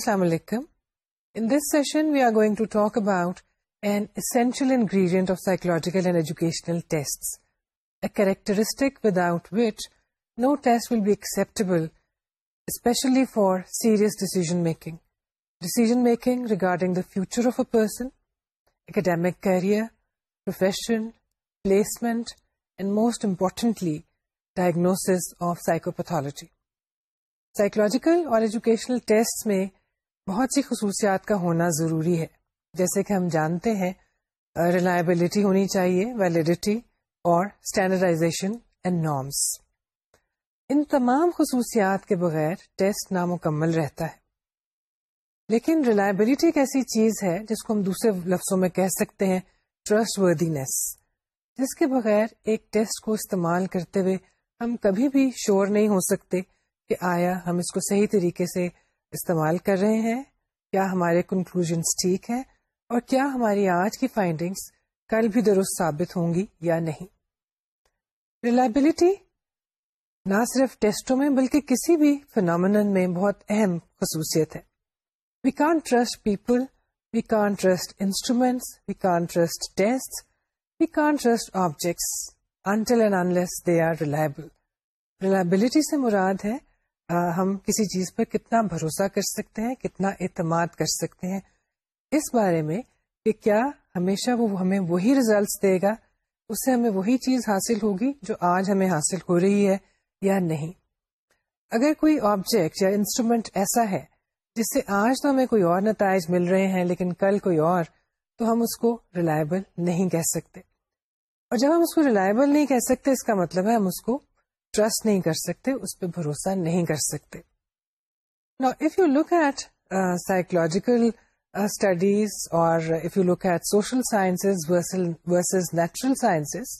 السلام علیکم in this session we are going to talk about an essential ingredient of psychological and educational test characteristic without which no test will be acceptable especially for serious decision making decision making regarding the future of a person academic career profession placement and most importantly diagnosis of psychopathology psychological اور educational test میں بہت سی خصوصیات کا ہونا ضروری ہے۔ جیسے کہ ہم جانتے ہیں ریلائبلٹی ہونی چاہیے ویلڈیٹی اور اسٹینڈرڈائزیشن اینڈ نارمس ان تمام خصوصیات کے بغیر ٹیسٹ نامکمل رہتا ہے۔ لیکن ریلائبلٹی ایک ایسی چیز ہے جس کو ہم دوسرے لفظوں میں کہہ سکتے ہیں ٹرسٹ وردینس جس کے بغیر ایک ٹیسٹ کو استعمال کرتے ہوئے ہم کبھی بھی شور نہیں ہو سکتے کہ آیا ہم اس کو صحیح طریقے سے استعمال کر رہے ہیں، کیا ہمارے کنکلوژ ٹھیک ہے اور کیا ہماری آج کی فائنڈنگس کل بھی درست ثابت ہوں گی یا نہیں؟ ریلائبلٹی نہ صرف ٹیسٹوں میں بلکہ کسی بھی فنامن میں بہت اہم خصوصیت ہے۔ We can trust people we can trust instruments we کان trust test we can trust objects until and unless they are reliable reliability سے مراد ہے ہم کسی چیز پر کتنا بھروسہ کر سکتے ہیں، کتنا اعتماد کر سکتے ہیں۔ اس بارے میں کہ کیا ہمیشہ وہ ہمیں وہی ریزلٹس دے گا، اس سے ہمیں وہی چیز حاصل ہوگی جو آج ہمیں حاصل ہو رہی ہے یا نہیں۔ اگر کوئی آبجیکٹ یا انسٹرومینٹ ایسا ہے جس سے آج تو ہمیں کوئی اور نتائج مل رہے ہیں، لیکن کل کوئی اور، تو ہم اس کو ریلائبل نہیں کہہ سکتے۔ اور جب ہم اس کو ریلائبل نہیں کہہ سکتے، اس کا مطلب ہے ہم اس کو ٹرسٹ نہیں کر سکتے، اس پہ بھروسہ نہیں کر سکتے۔ نا if you look at psychological studies اور if you look at social sciences versus natural sciences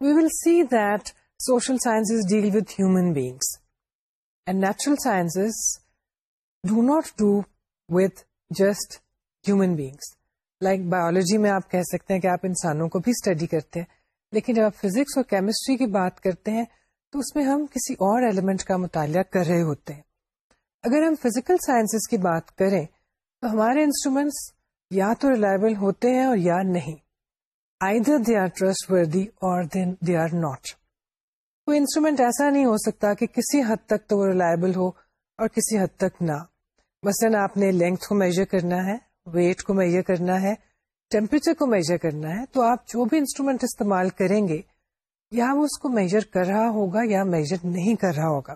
we will see that social sciences deal with human beings and natural sciences do not deal with just human beings like biology میں آپ کہہ سکتے ہیں کہ آپ انسانوں کو بھی اسٹڈی کرتے ہیں۔ لیکن جب آپ فزکس اور کیمسٹری کی بات کرتے ہیں، تو اس میں ہم کسی اور ایلیمنٹ کا مطالعہ کر رہے ہوتے ہیں۔ اگر ہم فزیکل سائنسز کی بات کریں، تو ہمارے انسٹرومینٹس یا تو ریلائبل ہوتے ہیں اور یا نہیں۔ آئی در دے آر ٹرسٹ وردی اور دین دے آر ناٹ کوئی انسٹرومینٹ ایسا نہیں ہو سکتا کہ کسی حد تک تو وہ ریلائبل ہو اور کسی حد تک نہ۔ مثلاً آپ نے لینتھ کو میجر کرنا ہے ویٹ کو میجر کرنا ہے ٹیمپریچر کو میجر کرنا ہے، تو آپ جو بھی انسٹرومینٹ استعمال کریں گے، یا وہ اس کو میجر کر رہا ہوگا یا میجر نہیں کر رہا ہوگا۔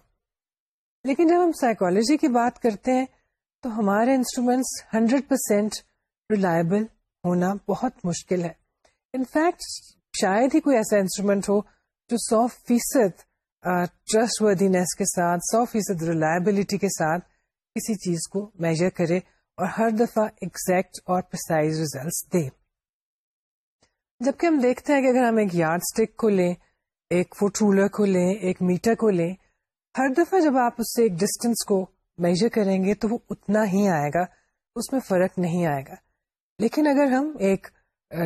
لیکن جب ہم سائیکولوجی کی بات کرتے ہیں، تو ہمارے انسٹرومینٹس ہنڈریڈ پرسینٹ ریلائبل ہونا بہت مشکل ہے۔ انفیکٹ شاید ہی کوئی ایسا انسٹرومینٹ ہو جو سو فیصد ٹرسٹ وردینس کے ساتھ، سو فیصد ریلائبلٹی کے ساتھ کسی چیز کو میجر کرے۔ اور ہر دفعہ ایگزیکٹ اور پرسائز ریزلٹس دے۔ جبکہ ہم دیکھتے ہیں کہ اگر ہم ایک یارڈ اسٹک کو لیں ایک فٹ رولر کو لیں ایک میٹر کو لیں ہر دفعہ جب آپ اس سے ایک ڈسٹینس کو میجر کریں گے تو وہ اتنا ہی آئے گا، اس میں فرق نہیں آئے گا۔ لیکن اگر ہم ایک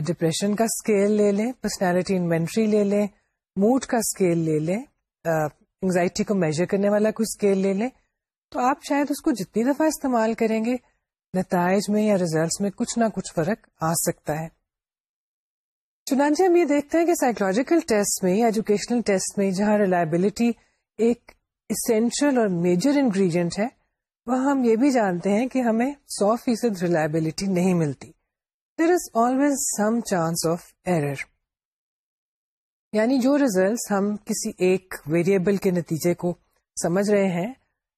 ڈپریشن کا اسکیل لے لیں پرسنالٹی انوینٹری لے لیں موڈ کا اسکیل لے لیں انگزائٹی کو میجر کرنے والا کوئی اسکیل لے لیں، تو آپ شاید اس کو جتنی دفعہ استعمال کریں گے نتائج میں یا ریزلٹس میں کچھ نہ کچھ فرق آ سکتا ہے۔ چنانچہ ہم یہ دیکھتے ہیں کہ سائیکولوجیکل ٹیسٹ میں یا ایجوکیشنل ٹیسٹ میں جہاں ریلائبلٹی ایک اسینشل اور میجر انگریڈینٹ ہے وہ ہم یہ بھی جانتے ہیں کہ ہمیں سو فیصد ریلائبلٹی نہیں ملتی۔ There is always some chance of error یعنی جو ریزلٹس ہم کسی ایک ویریبل کے نتیجے کو سمجھ رہے ہیں،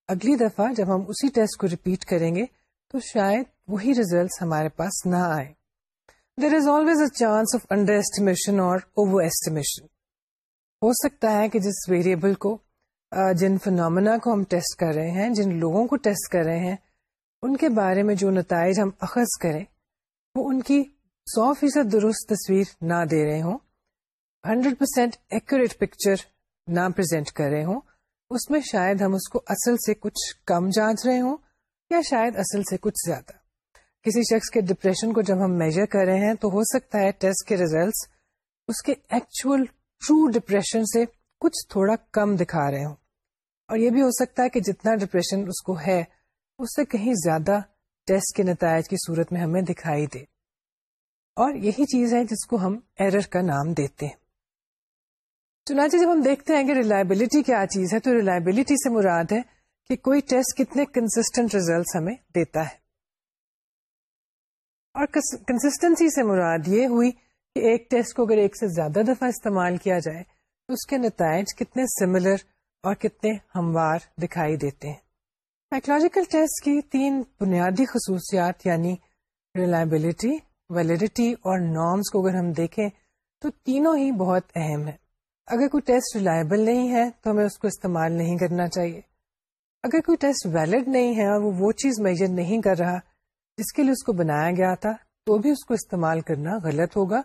اگلی دفعہ جب ہم اسی ٹیسٹ کو ریپیٹ کریں گے تو شاید وہی ریزلٹس ہمارے پاس نہ آئے۔ There is always a chance of underestimation or overestimation ہو سکتا ہے کہ جس ویریبل کو جن فنامنا کو ہم ٹیسٹ کر رہے ہیں، جن لوگوں کو ٹیسٹ کر رہے ہیں، ان کے بارے میں جو نتائج ہم اخذ کریں، وہ ان کی سو فیصد درست تصویر نہ دے رہے ہوں۔ ہنڈریڈ پرسینٹ ایکوریٹ پکچر نہ پرزینٹ کر رہے ہوں۔ اس میں شاید ہم اس کو اصل سے کچھ کم جانچ رہے ہوں۔ یا شاید اصل سے کچھ زیادہ۔ کسی شخص کے ڈپریشن کو جب ہم میجر کر رہے ہیں تو ہو سکتا ہے ٹیسٹ کے ریزلٹس اس کے ایکچوئل ٹرو ڈپریشن سے کچھ تھوڑا کم دکھا رہے ہوں۔ اور یہ بھی ہو سکتا ہے کہ جتنا ڈپریشن اس کو ہے، اس سے کہیں زیادہ ٹیسٹ کے نتائج کی صورت میں ہمیں دکھائی دے۔ اور یہی چیز ہے جس کو ہم ایرر کا نام دیتے ہیں۔ چنانچہ جب ہم دیکھتے ہیں کہ ریلائبلٹی کیا چیز ہے، تو ریلائبلٹی سے مراد ہے کہ کوئی ٹیسٹ کتنے کنسسٹنٹ ریزلٹس ہمیں دیتا ہے۔ اور کنسسٹنسی سے مراد یہ ہوئی کہ ایک ٹیسٹ کو اگر ایک سے زیادہ دفعہ استعمال کیا جائے تو اس کے نتائج کتنے سملر اور کتنے ہموار دکھائی دیتے ہیں۔ سائیکولوجیکل ٹیسٹ کی تین بنیادی خصوصیات یعنی ریلائبلٹی ویلڈیٹی اور نارمس کو اگر ہم دیکھیں تو تینوں ہی بہت اہم ہے اگر کوئی ٹیسٹ ریلائبل نہیں ہے تو ہمیں اس کو استعمال نہیں کرنا چاہیے۔ اگر کوئی ٹیسٹ ویلڈ نہیں ہے اور وہ وہ چیز میجر نہیں کر رہا جس کے لیے اس کو بنایا گیا تھا، تو بھی اس کو استعمال کرنا غلط ہوگا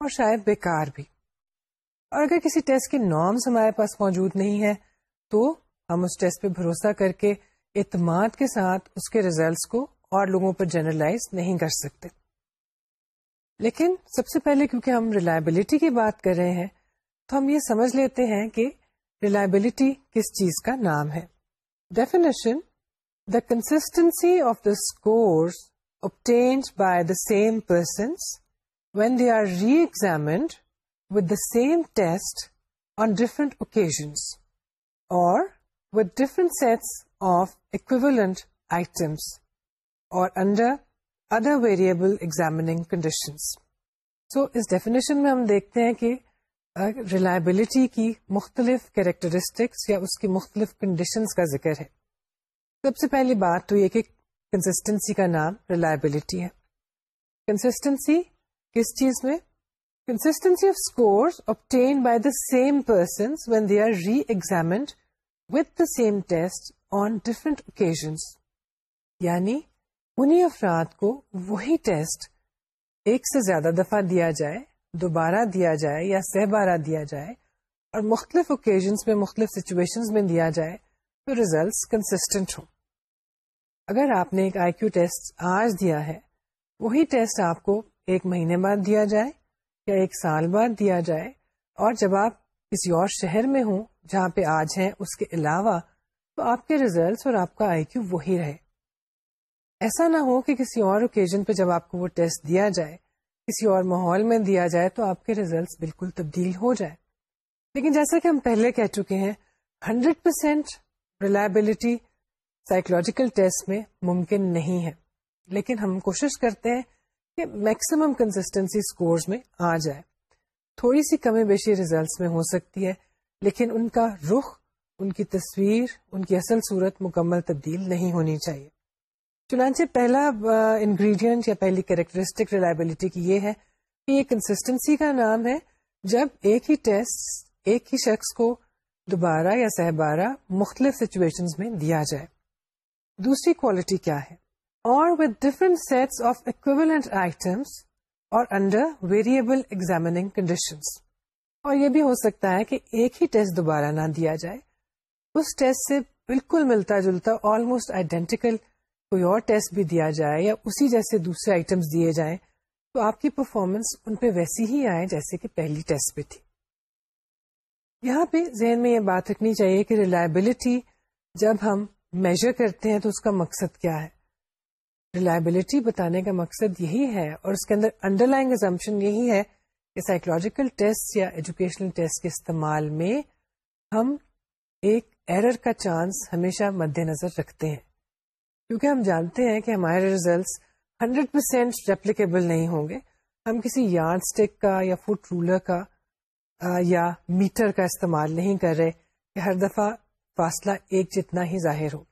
اور شاید بیکار بھی۔ اور اگر کسی ٹیسٹ کے نارمس ہمارے پاس موجود نہیں ہے تو ہم اس ٹیسٹ پہ بھروسہ کر کے اعتماد کے ساتھ اس کے ریزلٹس کو اور لوگوں پر جنرلائز نہیں کر سکتے۔ لیکن سب سے پہلے کیونکہ ہم ریلائبلٹی کی بات کر رہے ہیں، تو ہم یہ سمجھ لیتے ہیں کہ ریلائبلٹی کس چیز کا نام ہے۔ Definition the consistency of the scores obtained by the same persons when they are re-examined with the same test on different occasions or with different sets of equivalent items or under other variable examining conditions. So, اس definition میں ہم دیکھتے ہیں کہ reliability کی مختلف characteristics یا اس کی مختلف کنڈیشنز کا ذکر ہے۔ سب سے پہلی بات تو یہ کہ کنسسٹنسی کا نام ریلائبلٹی ہے۔ کنسسٹنسی کس چیز میں؟ Consistency of scores obtained by the same person when they are reexamined with the same test on different occasions یعنی انہیں افراد کو وہی ٹیسٹ ایک سے زیادہ دفعہ دیا جائے دوبارہ دیا جائے یا سہ بارہ دیا جائے اور مختلف اوکیزنس میں مختلف سچویشن میں دیا جائے تو ریزلٹس کنسٹنٹ ہوں۔ اگر آپ نے ایک آئی کیو ٹیسٹ آج دیا ہے، وہی ٹیسٹ آپ کو ایک مہینے بعد دیا جائے یا ایک سال بعد دیا جائے اور جب آپ کسی اور شہر میں ہوں جہاں پہ آج ہیں اس کے علاوہ، تو آپ کے ریزلٹس اور آپ کا آئی کیو وہی رہے۔ ایسا نہ ہو کہ کسی اور اوکیزن پہ جب آپ کو وہ ٹیسٹ دیا جائے کسی اور ماحول میں دیا جائے تو آپ کے ریزلٹس بالکل تبدیل ہو جائے۔ لیکن جیسا کہ ہم پہلے کہہ چکے ہیں hundred percent reliability psychological test میں ممکن نہیں ہے۔ لیکن ہم کوشش کرتے ہیں کہ میکسیمم کنسٹینسی اسکورس میں آ جائے۔ تھوڑی سی کمی بیشی ریزلٹس میں ہو سکتی ہے، لیکن ان کا رخ، ان کی تصویر، ان کی اصل صورت مکمل تبدیل نہیں ہونی چاہیے۔ چنانچہ پہلا انگریڈینٹ یا پہلی کیریکٹرسٹک ریلائبلٹی کی یہ ہے کہ یہ کنسٹینسی کا نام ہے جب ایک ہی ٹیسٹ ایک ہی شخص کو دوبارہ یا سہ بارہ مختلف سچویشن میں دیا جائے۔ دوسری کوالٹی کیا ہے؟ Or with different sets of equivalent items or under variable examining conditions اور یہ بھی ہو سکتا ہے کہ ایک ہی ٹیسٹ دوبارہ نہ دیا جائے۔ اس ٹیسٹ سے بالکل ملتا جلتا آلموسٹ آئیڈینٹیکل کوئی اور ٹیسٹ بھی دیا جائے یا اسی جیسے دوسرے آئٹمس دیے جائیں، تو آپ کی پرفارمنس ان پہ ویسی ہی آئے جیسے کہ پہلی ٹیسٹ پہ تھی۔ یہاں پہ ذہن میں یہ بات رکھنی چاہیے کہ ریلائبلٹی جب ہم میجر کرتے ہیں تو اس کا مقصد کیا ہے۔ ریلائبلٹی بتانے کا مقصد یہی ہے اور اس کے اندر انڈر لائن ایگزامپشن یہی ہے کہ سائیکولوجیکل ٹیسٹ یا ایجوکیشنل ٹیسٹ کے استعمال میں ہم ایک ایرر کا چانس ہمیشہ مد نظر رکھتے ہیں۔ کیونکہ ہم جانتے ہیں کہ ہمارے ریزلٹس ہنڈریڈ پرسینٹ ریپلیکیبل نہیں ہوں گے۔ ہم کسی یارڈ اسٹک کا یا فٹ رولر کا یا میٹر کا استعمال نہیں کر رہے کہ ہر دفعہ فاصلہ ایک جتنا ہی ظاہر ہو۔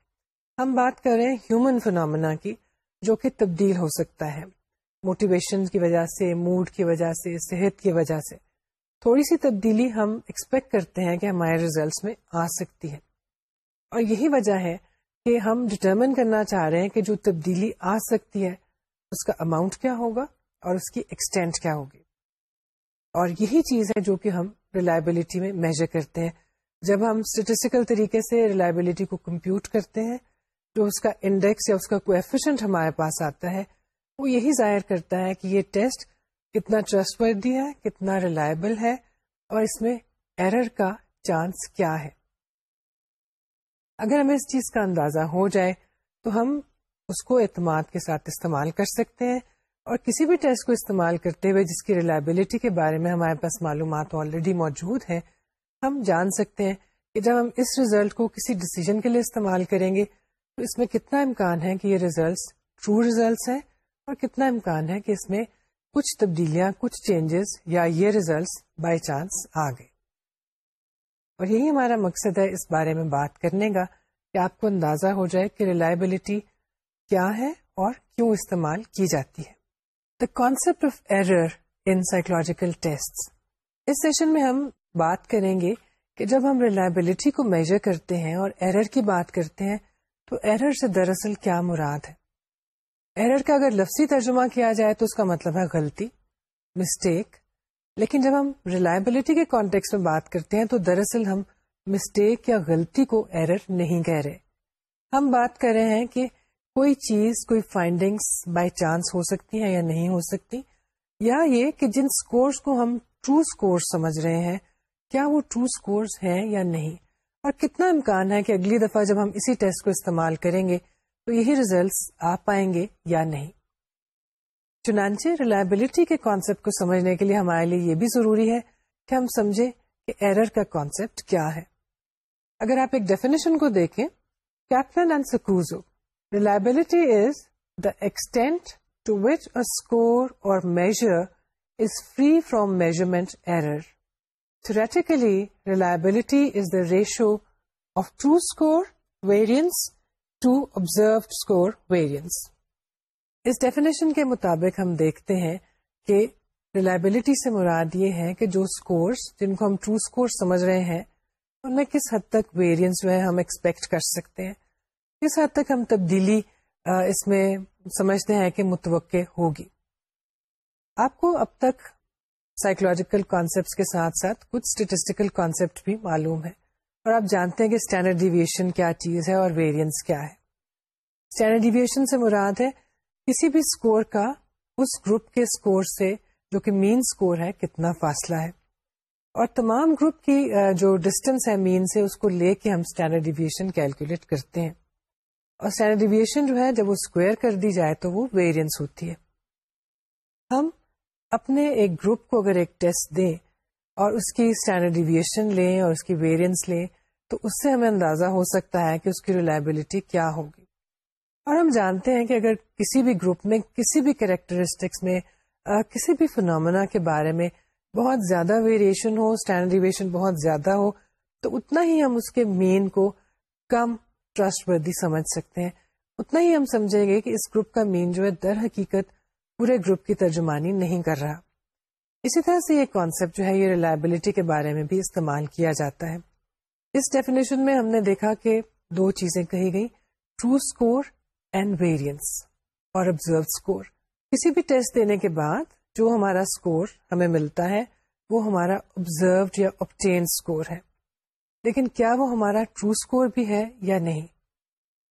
ہم بات کر رہے ہیں ہیومن فنامنا کی، جو کہ تبدیل ہو سکتا ہے۔ موٹیویشن کی وجہ سے موڈ کی وجہ سے، صحت کی وجہ سے۔ تھوڑی سی تبدیلی ہم ایکسپیکٹ کرتے ہیں کہ ہمارے ریزلٹس میں آ سکتی ہے۔ اور یہی وجہ ہے کہ ہم ڈٹرمن کرنا چاہ رہے ہیں کہ جو تبدیلی آ سکتی ہے، اس کا اماؤنٹ کیا ہوگا اور اس کی ایکسٹینٹ کیا ہوگی۔ اور یہی چیز ہے جو کہ ہم ریلائبلٹی میں میجر کرتے ہیں۔ جب ہم اسٹیٹسٹیکل طریقے سے ریلائبلٹی کو کمپیوٹ کرتے ہیں، جو اس کا انڈیکس یا اس کا کوفیشنٹ ہمارے پاس آتا ہے، وہ یہی ظاہر کرتا ہے کہ یہ ٹیسٹ کتنا ٹرسٹ وردی ہے، کتنا ریلائبل ہے اور اس میں ایرر کا چانس کیا ہے۔ اگر ہمیں اس چیز کا اندازہ ہو جائے تو ہم اس کو اعتماد کے ساتھ استعمال کر سکتے ہیں اور کسی بھی ٹیسٹ کو استعمال کرتے ہوئے جس کی ریلائبلٹی کے بارے میں ہمارے پاس معلومات آلریڈی موجود ہیں، ہم جان سکتے ہیں کہ جب ہم اس ریزلٹ کو کسی ڈسیزن کے لیے استعمال کریں گے تو اس میں کتنا امکان ہے کہ یہ ریزلٹس ٹرو ریزلٹس ہیں اور کتنا امکان ہے کہ اس میں کچھ تبدیلیاں، کچھ چینجز یا یہ ریزلٹس بائی چانس آ گئے۔ اور یہی ہمارا مقصد ہے اس بارے میں بات کرنے کا کہ آپ کو اندازہ ہو جائے کہ ریلائبلٹی کیا ہے اور کیوں استعمال کی جاتی ہے۔ The concept of error in psychological test us session میں ہم بات کریں گے کہ جب ہم ریلائبلٹی کو میجر کرتے ہیں اور ایرر کی بات کرتے ہیں، تو ایرر سے دراصل کیا مراد ہے؟ ایرر کا اگر لفظی ترجمہ کیا جائے تو اس کا مطلب ہے غلطی مسٹیک لیکن جب ہم ریلائبلٹی کے کانٹیکس میں بات کرتے ہیں تو دراصل ہم مسٹیک یا غلطی کو ایرر نہیں کہہ رہے۔ ہم بات کر رہے ہیں کہ کوئی چیز، کوئی فائنڈنگس بائی چانس ہو سکتی ہے یا نہیں ہو سکتی۔ یا یہ کہ جن اسکورس کو ہم ٹرو اسکور سمجھ رہے ہیں، کیا وہ ٹرو اسکورس ہیں یا نہیں؟ اور کتنا امکان ہے کہ اگلی دفعہ جب ہم اسی ٹیسٹ کو استعمال کریں گے، تو یہی ریزلٹس آ پائیں گے یا نہیں؟ چنانچہ ریلائبلٹی کے کانسیپٹ کو سمجھنے کے لیے ہمارے لیے یہ بھی ضروری ہے کہ ہم سمجھے کہ ایرر کا کانسیپٹ کیا ہے۔ اگر آپ ایک ڈیفینیشن کو دیکھیں Kaplan and Saccuzzo reliability is the extent to which a score or measure is free from measurement error theoretically reliability is the ratio of true score variance to observe score variance us definition کے مطابق ہم دیکھتے ہیں کہ reliability سے مراد یہ ہے کہ جو اسکورس جن کو ہم ٹرو اسکور سمجھ رہے ہیں، ان میں کس حد تک ویریئنس جو ہے ہم ایکسپیکٹ کر سکتے ہیں۔ کس حد تک ہم تبدیلی اس میں سمجھتے ہیں کہ متوقع ہوگی۔ آپ کو اب تک سائیکولوجیکل کانسیپٹ کے ساتھ ساتھ کچھ اسٹیٹسٹیکل کانسیپٹ بھی معلوم ہے اور آپ جانتے ہیں کہ اسٹینڈرڈ ڈیویشن کیا چیز ہے اور ویریئنس کیا ہے۔ اسٹینڈرڈ ڈیویشن سے مراد ہے کسی بھی اسکور کا اس گروپ کے اسکور سے جو کہ مین اسکور ہے کتنا فاصلہ ہے۔ اور تمام گروپ کی جو ڈسٹینس ہے مین سے، اس کو لے کے ہم اسٹینڈرڈ ڈیویشن کیلکولیٹ کرتے ہیں۔ اور اسٹینڈرڈ ڈیویشن جو ہے، جب وہ اسکوئر کر دی جائے تو وہ ویریئنس ہوتی ہے۔ ہم اپنے ایک گروپ کو اگر ایک ٹیسٹ دیں اور اس کی اسٹینڈرڈ ڈیویشن لیں اور اس کی ویریئنس لیں، تو اس سے ہمیں اندازہ ہو سکتا ہے کہ اس کی ریلائبلٹی کیا ہوگی۔ اور ہم جانتے ہیں کہ اگر کسی بھی گروپ میں، کسی بھی کریکٹرسٹکس میں کسی بھی فنامنا کے بارے میں بہت زیادہ ویریشن ہو اسٹینڈرڈ ڈیویشن بہت زیادہ ہو، تو اتنا ہی ہم اس کے مین کو کم ٹرسٹ وردی سمجھ سکتے ہیں۔ اتنا ہی ہم سمجھیں گے کہ اس گروپ کا مین جو ہے در حقیقت پورے گروپ کی ترجمانی نہیں کر رہا۔ اسی طرح سے یہ کانسیپٹ جو ہے، یہ ریلائبلٹی کے بارے میں بھی استعمال کیا جاتا ہے۔ اس ڈیفینیشن میں ہم نے دیکھا کہ دو چیزیں کہی گئی ٹرو اسکور اینڈ ویریئنس اور ابزرو اسکور کسی بھی ٹیسٹ دینے کے بعد جو ہمارا اسکور ہمیں ملتا ہے، وہ ہمارا آبزروڈ یا obtained اسکور ہے۔ لیکن کیا وہ ہمارا ٹرو اسکور بھی ہے یا نہیں؟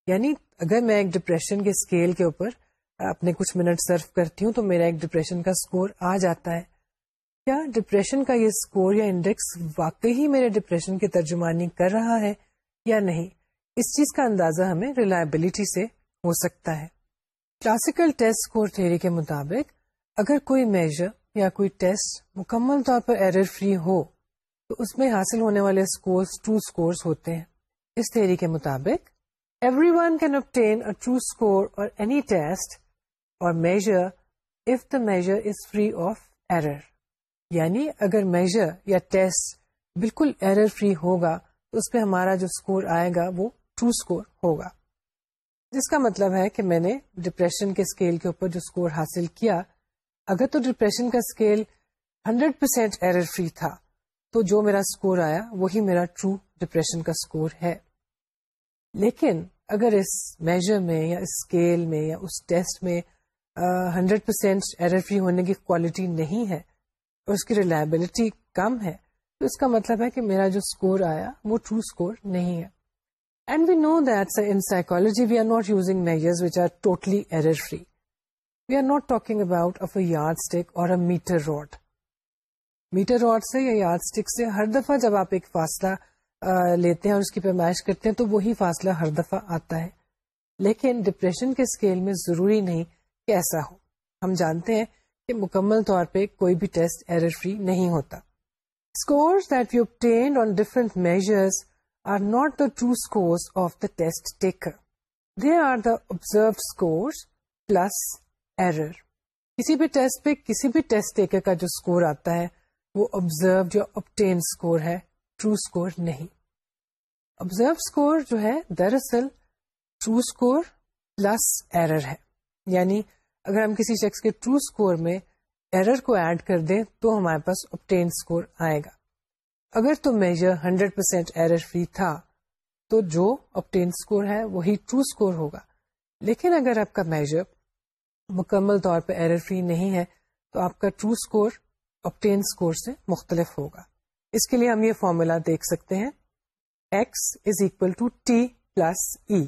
یعنی اگر میں ایک ڈپریشن کے اسکیل کے اوپر اپنے کچھ منٹ سرو کرتی ہوں تو میرا ایک ڈپریشن کا اسکور آ جاتا ہے۔ کیا ڈپریشن کا یہ اسکور یا انڈیکس واقعی ہی میرے ڈپریشن کی ترجمانی کر رہا ہے یا نہیں؟ اس چیز کا اندازہ ہمیں ریلائبلٹی سے ہو سکتا ہے۔ کلاسیکل ٹیسٹ اسکور تھیری کے مطابق اگر کوئی میجر یا کوئی ٹیسٹ مکمل طور پر ایرر فری ہو، تو اس میں حاصل ہونے والے اسکورس ٹرو اسکورس ہوتے ہیں۔ اس تھیری کے مطابق everyone can obtain a true score or any test or measure if the measure is free of error یعنی اگر میجر یا ٹیسٹ بالکل ایرر فری ہوگا، تو اس پہ ہمارا جو اسکور آئے گا وہ ٹرو اسکور ہوگا۔ جس کا مطلب ہے کہ میں نے ڈپریشن کے اسکیل کے اوپر جو اسکور حاصل کیا، اگر تو ڈپریشن کا scale hundred percent error free تھا، تو جو میرا اسکور آیا، وہی میرا ٹرو ڈپریشن کا اسکور ہے۔ لیکن اگر اس میجر میں یا اس اسکیل میں یا اس ٹیسٹ میں ہنڈریڈ پرسینٹ ایرر فری ہونے کی کوالٹی نہیں ہے اور اس کی ریلائبلٹی کم ہے، تو اس کا مطلب ہے کہ میرا جو اسکور آیا، وہ ٹرو اسکور نہیں ہے۔ And we know that in psychology we are not using measures which are totally error free we are not talking about if a yardstick or metre rod metre rod سے یا yard stick سے ہر دفعہ جب آپ ایک فاصلہ لیتے ہیں اور اس کی پیمائش کرتے ہیں تو وہی فاصلہ ہر دفعہ آتا ہے لیکن ڈپریشن کے اسکیل میں ضروری نہیں کہ ایسا ہو ہم جانتے ہیں کہ مکمل طور پہ کوئی بھی ٹیسٹ ایرر فری نہیں ہوتا score that you obtained on different measures are not the true score of the test taker they are the observed score plus error کسی بھی ٹیسٹ پہ کسی بھی ٹیسٹ ٹیکر کا جو اسکور آتا ہے، وہ آبزرو جو obtained اسکور ہے ٹرو اسکور نہیں. آبزرو اسکور جو ہے، دراصل ٹرو اسکور پلس ایرر ہے. یعنی اگر ہم کسی شخص کے ٹرو اسکور میں ایرر کو ایڈ کر دیں، تو ہمارے پاس اوپٹین اسکور آئے گا. اگر تو measure hundred percent error free تھا، تو جو اوپٹین اسکور ہے وہی ٹرو اسکور ہوگا۔ لیکن اگر آپ کا میجر مکمل طور پہ ایرر فری نہیں ہے، تو آپ کا ٹرو اسکور اوپٹین اسکور سے مختلف ہوگا۔ اس کے لیے ہم یہ فارمولا دیکھ سکتے ہیں۔ X is equal to T plus E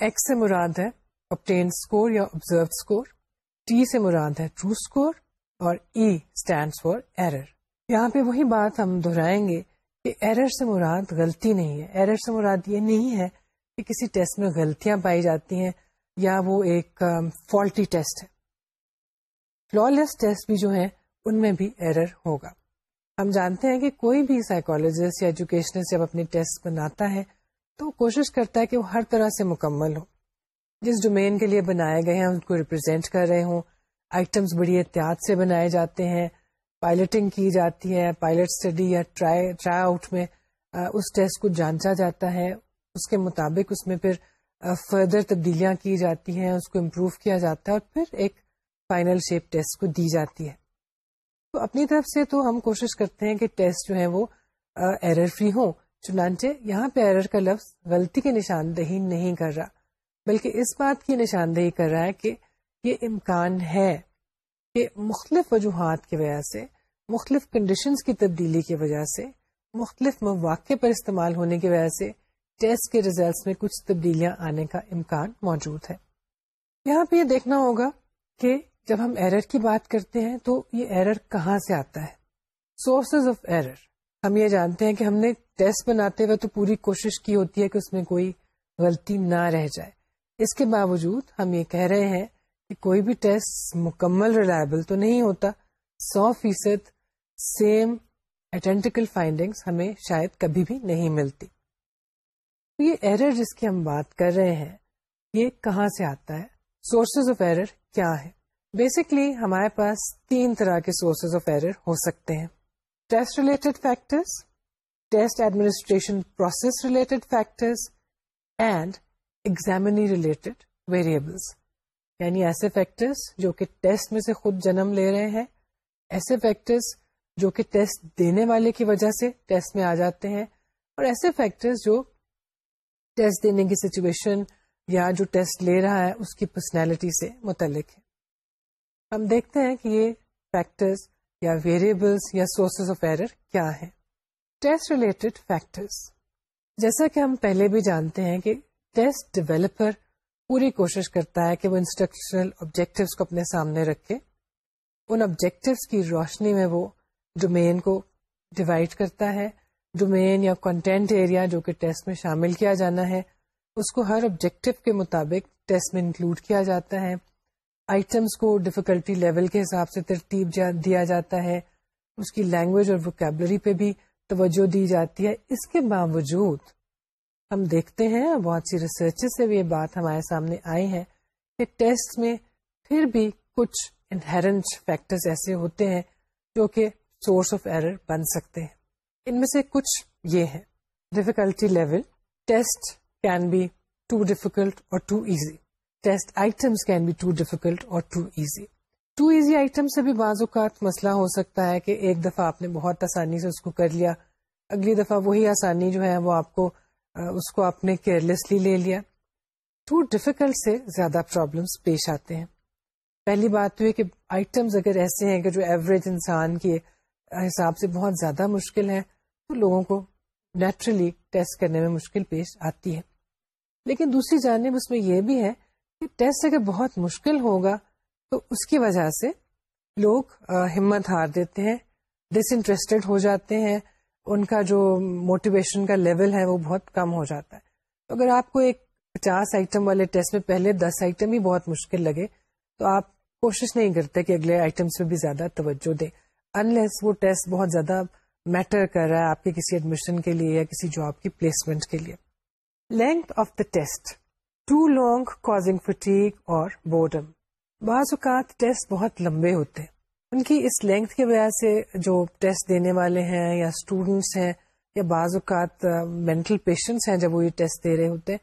X سے مراد ہے اوپٹین اسکور یا آبزرو اسکور ٹی سے مراد ہے ٹرو اسکور اور ای اسٹینڈ فار ایرر یہاں پہ وہی بات ہم دہرائیں گے کہ ایرر سے مراد غلطی نہیں ہے۔ ایرر سے مراد یہ نہیں ہے کہ کسی ٹیسٹ میں غلطیاں پائی جاتی ہیں یا وہ ایک فالٹی ٹیسٹ ہے۔ فلالس ٹیسٹ بھی جو ہے ان میں بھی ایرر ہوگا۔ ہم جانتے ہیں کہ کوئی بھی سائیکولوجسٹ یا ایجوکیشنسٹ جب اپنی ٹیسٹ بناتا ہے تو کوشش کرتا ہے کہ وہ ہر طرح سے مکمل ہو۔ جس ڈومین کے لیے بنائے گئے ہیں، ان کو ریپرزینٹ کر رہے ہوں۔ آئٹمس بڑی احتیاط سے بنائے جاتے ہیں۔ پائلٹنگ کی جاتی ہے پائلٹ اسٹڈی یا ٹرائی ٹرائی آؤٹ میں اس ٹیسٹ کو جانچا جاتا ہے۔ اس کے مطابق اس میں پھر فردر تبدیلیاں کی جاتی ہیں، اس کو امپروو کیا جاتا ہے اور پھر ایک فائنل شیپ ٹیسٹ کو دی جاتی ہے۔ تو اپنی طرف سے تو ہم کوشش کرتے ہیں کہ ٹیسٹ جو ہے وہ ایرر فری ہوں۔ چنانچہ یہاں پہ ایرر کا لفظ غلطی کی نشاندہی نہیں کر رہا، بلکہ اس بات کی نشاندہی کر رہا ہے کہ یہ امکان ہے کہ مختلف وجوہات کی وجہ سے مختلف کنڈیشنز کی تبدیلی کی وجہ سے، مختلف مواقع پر استعمال ہونے کی وجہ سے ٹیسٹ کے ریزلٹس میں کچھ تبدیلیاں آنے کا امکان موجود ہے۔ یہاں پہ یہ دیکھنا ہوگا کہ جب ہم ایرر کی بات کرتے ہیں تو یہ ایرر کہاں سے آتا ہے؟ سورسز آف ایرر ہم یہ جانتے ہیں کہ ہم نے ٹیسٹ بناتے ہوئے تو پوری کوشش کی ہوتی ہے کہ اس میں کوئی غلطی نہ رہ جائے۔ اس کے باوجود ہم یہ کہہ رہے ہیں کہ کوئی بھی ٹیسٹ مکمل ریلائبل تو نہیں ہوتا، سو فیصد سیم آئیڈینٹیکل فائنڈنگس ہمیں شاید کبھی بھی نہیں ملتی۔ یہ ایرر جس کی ہم بات کر رہے ہیں، یہ کہاں سے آتا ہے؟ سورسز آف ایرر کیا ہے بیسکلی ہمارے پاس تین طرح کے سورسز آف ایرر ہو سکتے ہیں۔ Test related factors test administration process related factors and examinee related variables یعنی ایسے فیکٹرس جو کہ ٹیسٹ میں سے خود جنم لے رہے ہیں۔ ایسے فیکٹرس جو کہ ٹیسٹ دینے والے کی وجہ سے ٹیسٹ میں آ جاتے ہیں اور ایسے فیکٹرس جو ٹیسٹ دینے کی سچویشن یا جو ٹیسٹ لے رہا ہے اس کی پرسنالٹی سے متعلق ہے۔ ہم دیکھتے ہیں کہ یہ فیکٹرس یا ویریبلس یا سورسز آف ایرر کیا ہے ٹیسٹ ریلیٹڈ فیکٹرس جیسا کہ ہم پہلے بھی جانتے ہیں کہ ٹیسٹ ڈیولپر پوری کوشش کرتا ہے کہ وہ انسٹرکشنل آبجیکٹوس کو اپنے سامنے رکھے۔ ان آبجیکٹوس کی روشنی میں وہ ڈومین کو ڈیوائڈ کرتا ہے۔ ڈومین یا کنٹینٹ ایریا جو کہ ٹیسٹ میں شامل کیا جانا ہے، اس کو ہر آبجیکٹو کے مطابق ٹیسٹ میں انکلوڈ کیا جاتا ہے۔ آئٹمس کو ڈفیکلٹی لیول کے حساب سے ترتیب دیا جاتا ہے۔ اس کی لینگویج اور ووکیبلری پہ بھی توجہ دی جاتی ہے۔ اس کے باوجود ہم دیکھتے ہیں، بہت سی ریسرچ سے بھی یہ بات ہمارے سامنے آئی ہے کہ ٹیسٹ میں پھر بھی کچھ انہرنٹ فیکٹر ایسے ہوتے ہیں جو کہ سورس آف ایرر بن سکتے ہیں۔ ان میں سے کچھ یہ ہے difficulty level test can be too difficult or too easy test items can be too difficult or too easy too easy item سے بھی بعض اوقات مسئلہ ہو سکتا ہے کہ ایک دفعہ آپ نے بہت آسانی سے اس کو کر لیا۔ اگلی دفعہ وہی آسانی جو ہے وہ آپ کو، اس کو آپ نے کیئرلیسلی لے لیا۔ ٹو ڈیفیکلٹ سے زیادہ پرابلمس پیش آتے ہیں۔ پہلی بات تو یہ کہ آئٹمس اگر ایسے ہیں کہ جو ایوریج انسان کے حساب سے بہت زیادہ مشکل ہے تو لوگوں کو نیچرلی ٹیسٹ کرنے میں مشکل پیش آتی ہے۔ لیکن دوسری جانب اس میں یہ بھی ہے کہ ٹیسٹ اگر بہت مشکل ہوگا تو اس کی وجہ سے لوگ ہمت ہار دیتے ہیں ڈس انٹرسٹیڈ ہو جاتے ہیں، ان کا جو موٹیویشن کا لیول ہے وہ بہت کم ہو جاتا ہے۔ تو اگر آپ کو ایک پچاس آئٹم والے ٹیسٹ میں پہلے دس آئٹم ہی بہت مشکل لگے تو آپ کوشش نہیں کرتے کہ اگلے آئٹمس میں بھی زیادہ توجہ دیں۔ انلیس وہ ٹیسٹ بہت زیادہ میٹر کر رہا ہے آپ کے کسی ایڈمیشن کے لیے یا کسی جاب کی پلیسمنٹ کے لیے. Length of the test too long causing fatigue or boredom بعض اوقات ٹیسٹ بہت لمبے ہوتے ہیں. ان کی اس لینتھ کی وجہ سے جو ٹیسٹ دینے والے ہیں یا اسٹوڈینٹس ہیں یا بعض اوقات مینٹل پیشنٹس ہیں جب وہ یہ ٹیسٹ دے رہے ہوتے ہیں،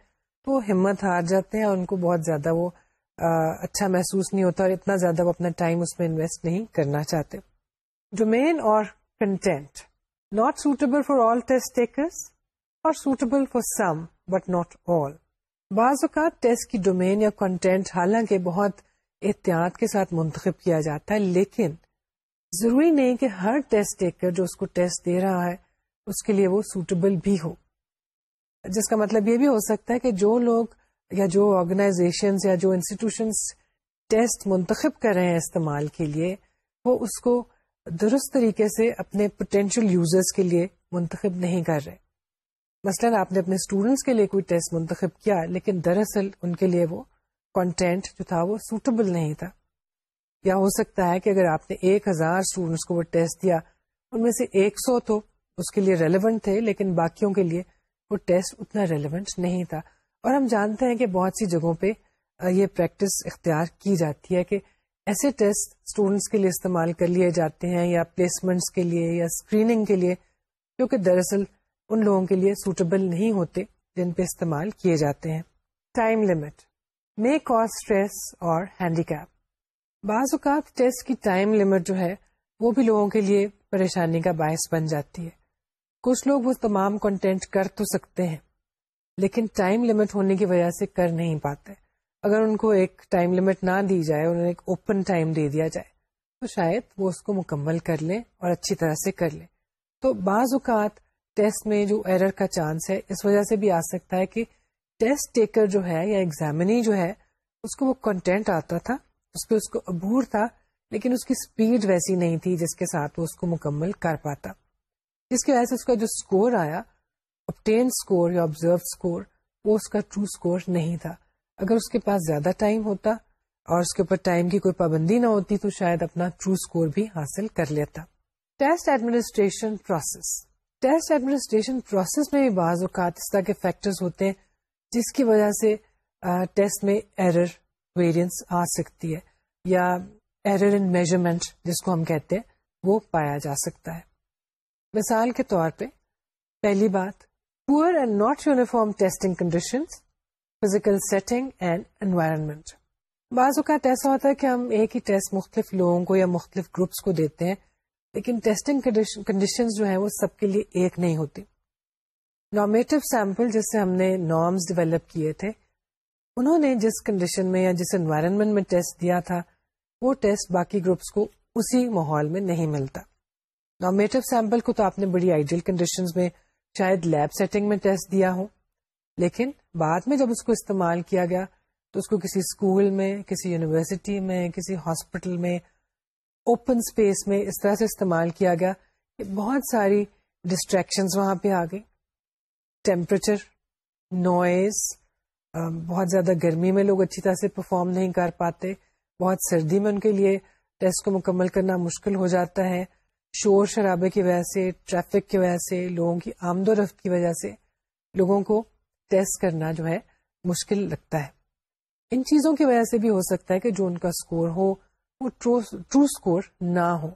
تو ہمت ہار جاتے ہیں اور ان کو بہت زیادہ وہ اچھا محسوس نہیں ہوتا اور اتنا زیادہ وہ اپنا ٹائم اس میں انویسٹ نہیں کرنا چاہتے. Domain or content not suitable for all test takers or suitable for some but not all بعض اوقات ٹیسٹ کی ڈومین یا کنٹینٹ حالانکہ بہت احتیاط کے ساتھ منتخب کیا جاتا ہے، لیکن ضروری نہیں کہ ہر ٹیسٹ ٹیکر جو اس کو ٹیسٹ دے رہا ہے، اس کے لیے وہ سوٹیبل بھی ہو۔ جس کا مطلب یہ بھی ہو سکتا ہے کہ جو لوگ یا جو آرگنائزیشن یا جو انسٹیٹیوشنس ٹیسٹ منتخب کر رہے ہیں استعمال کے لیے، وہ اس کو درست طریقے سے اپنے پوٹینشیل یوزرس کے لیے منتخب نہیں کر رہے۔ مثلاً آپ نے اپنے اسٹوڈینٹس کے لیے کوئی ٹیسٹ منتخب کیا، لیکن دراصل ان کے لیے وہ کنٹینٹ جو تھا وہ سوٹیبل نہیں تھا۔ یا ہو سکتا ہے کہ اگر آپ نے ایک ہزار اسٹوڈینٹس کو وہ ٹیسٹ دیا، ان میں سے ایک سو تو اس کے لیے ریلیونٹ تھے، لیکن باقیوں کے لیے وہ ٹیسٹ اتنا ریلیونٹ نہیں تھا۔ اور ہم جانتے ہیں کہ بہت سی جگہوں پہ یہ پریکٹس اختیار کی جاتی ہے کہ ایسے ٹیسٹ اسٹوڈینٹس کے لیے استعمال کر لیے جاتے ہیں یا پلیسمنٹس کے لیے یا اسکریننگ کے لیے جو کہ دراصل ان لوگوں کے لیے سوٹیبل نہیں ہوتے جن پہ استعمال کیے جاتے ہیں۔ Time limit. May cause stress or handicap بعض اوقات ٹیسٹ کی ٹائم لمٹ جو ہے، وہ بھی لوگوں کے لیے پریشانی کا باعث بن جاتی ہے۔ کچھ لوگ وہ تمام کنٹینٹ کر تو سکتے ہیں، لیکن ٹائم لمٹ ہونے کی وجہ سے کر نہیں پاتے۔ اگر ان کو ایک ٹائم لمٹ نہ دی جائے انہیں ایک اوپن ٹائم دے دیا جائے، تو شاید وہ اس کو مکمل کر لیں اور اچھی طرح سے کر لیں۔ تو بعض اوقات ٹیسٹ میں جو ایرر کا چانس ہے، اس وجہ سے بھی آ سکتا ہے کہ ٹیسٹ ٹیکر جو ہے یا ایگزامنی جو ہے، اس کو وہ کنٹینٹ آتا تھا، اس پہ اس کو عبور تھا، لیکن اس کی اسپیڈ ویسی نہیں تھی جس کے ساتھ وہ اس کو مکمل کر پاتا۔ جس کی وجہ سے اس کا جو اسکور آیا، obtained اسکور یا آبزرو اسکور وہ اس کا ٹرو اسکور نہیں تھا۔ اگر اس کے پاس زیادہ ٹائم ہوتا اور اس کے اوپر ٹائم کی کوئی پابندی نہ ہوتی تو شاید اپنا ٹرو اسکور بھی حاصل کر لیتا۔ Test administration process test administration process میں بھی بعض اوقات اس طرح کے فیکٹرز ہوتے ہیں جس کی وجہ سے ٹیسٹ میں ایرر ویریئنس آ سکتی ہے یا ایرر ان میجرمنٹ جس کو ہم کہتے ہیں، وہ پایا جا سکتا ہے۔ مثال کے طور پہ، پہلی بات poor and not uniform testing condition physical setting and environment بعض اوقات ایسا ہوتا ہے کہ ہم ایک ہی ٹیسٹ مختلف لوگوں کو یا مختلف گروپس کو دیتے ہیں، لیکن ٹیسٹنگ کنڈیشن جو ہیں وہ سب کے لیے ایک نہیں ہوتی۔ نارمیٹو سیمپل جس سے ہم نے نارمس ڈیولپ کیے تھے، انہوں نے جس کنڈیشن میں یا جس انوائرمنٹ میں ٹیسٹ دیا تھا، وہ ٹیسٹ باقی گروپس کو اسی ماحول میں نہیں ملتا۔ نارمیٹو سیمپل کو تو آپ نے بڑی آئیڈیل کنڈیشن میں شاید لیب سیٹنگ میں ٹیسٹ دیا ہو۔ لیکن بعد میں جب اس کو استعمال کیا گیا تو اس کو کسی اسکول میں، کسی یونیورسٹی میں، کسی ہاسپٹل میں، اوپن اسپیس میں اس طرح سے استعمال کیا گیا کہ بہت ساری ڈسٹریکشن وہاں پہ آ گئی ٹیمپریچر نوائز بہت زیادہ گرمی میں لوگ اچھی طرح سے پرفارم نہیں کر پاتے۔ بہت سردی میں ان کے لیے ٹیسٹ کو مکمل کرنا مشکل ہو جاتا ہے۔ شور شرابے کی وجہ سے ٹریفک کی وجہ سے، لوگوں کی آمد و رفت کی وجہ سے، لوگوں کو ٹیسٹ کرنا جو ہے مشکل لگتا ہے۔ ان چیزوں کی وجہ سے بھی ہو سکتا ہے کہ جو ان کا اسکور ہو وہ ٹرو اسکور نہ ہو،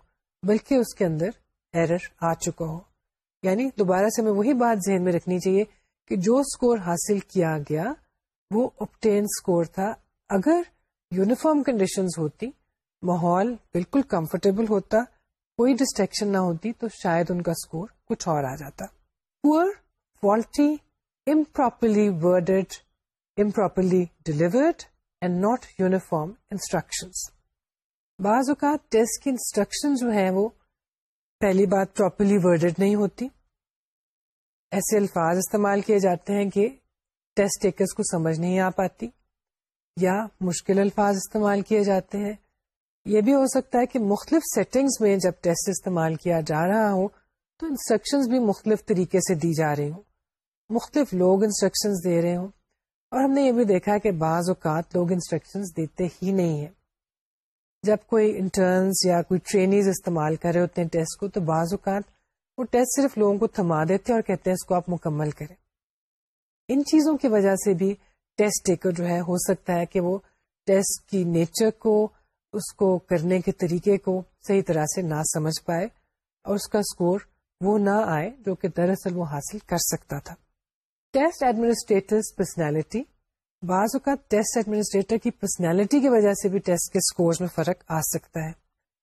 بلکہ اس کے اندر ایرر آ چکا ہو۔ یعنی دوبارہ سے ہمیں وہی بات ذہن میں رکھنی چاہیے کہ جو اسکور حاصل کیا گیا وہ اوپٹین اسکور تھا۔ اگر یونیفارم کنڈیشن ہوتی، ماحول بالکل کمفرٹیبل ہوتا، کوئی ڈسٹریکشن نہ ہوتی، تو شاید ان کا اسکور کچھ اور آ جاتا۔ Poor faulty improperly worded improperly delivered and not uniform instruction بعض اوقات ٹیسٹ کی انسٹرکشن جو ہے وہ پہلی بات پراپرلی ورڈڈ نہیں ہوتی۔ ایسے الفاظ استعمال کیے جاتے ہیں کہ ٹیسٹ ٹیکرس کو سمجھ نہیں آ پاتی، یا مشکل الفاظ استعمال کیے جاتے ہیں۔ یہ بھی ہو سکتا ہے کہ مختلف سیٹنگز میں جب ٹیسٹ استعمال کیا جا رہا ہو تو انسٹرکشنز بھی مختلف طریقے سے دی جا رہی ہوں۔ مختلف لوگ انسٹرکشنز دے رہے ہوں۔ اور ہم نے یہ بھی دیکھا کہ بعض اوقات لوگ انسٹرکشن دیتے ہی نہیں ہیں۔ جب کوئی انٹرنس یا کوئی ٹرینیز استعمال کر رہے ہوتے ہیں ٹیسٹ کو، تو بعض اوقات وہ ٹیسٹ صرف لوگوں کو تھما دیتے ہیں اور کہتے ہیں اس کو آپ مکمل کریں۔ ان چیزوں کی وجہ سے بھی ٹیسٹ ٹیکر جو ہے، ہو سکتا ہے کہ وہ ٹیسٹ کی نیچر کو، اس کو کرنے کے طریقے کو صحیح طرح سے نہ سمجھ پائے اور اس کا اسکور وہ نہ آئے، جو کہ دراصل وہ حاصل کر سکتا تھا۔ Test administrator personality. بعض اوقات ٹیسٹ ایڈمنسٹریٹر کی پرسنالٹی کی وجہ سے بھی ٹیسٹ کے اسکور میں فرق آ سکتا ہے۔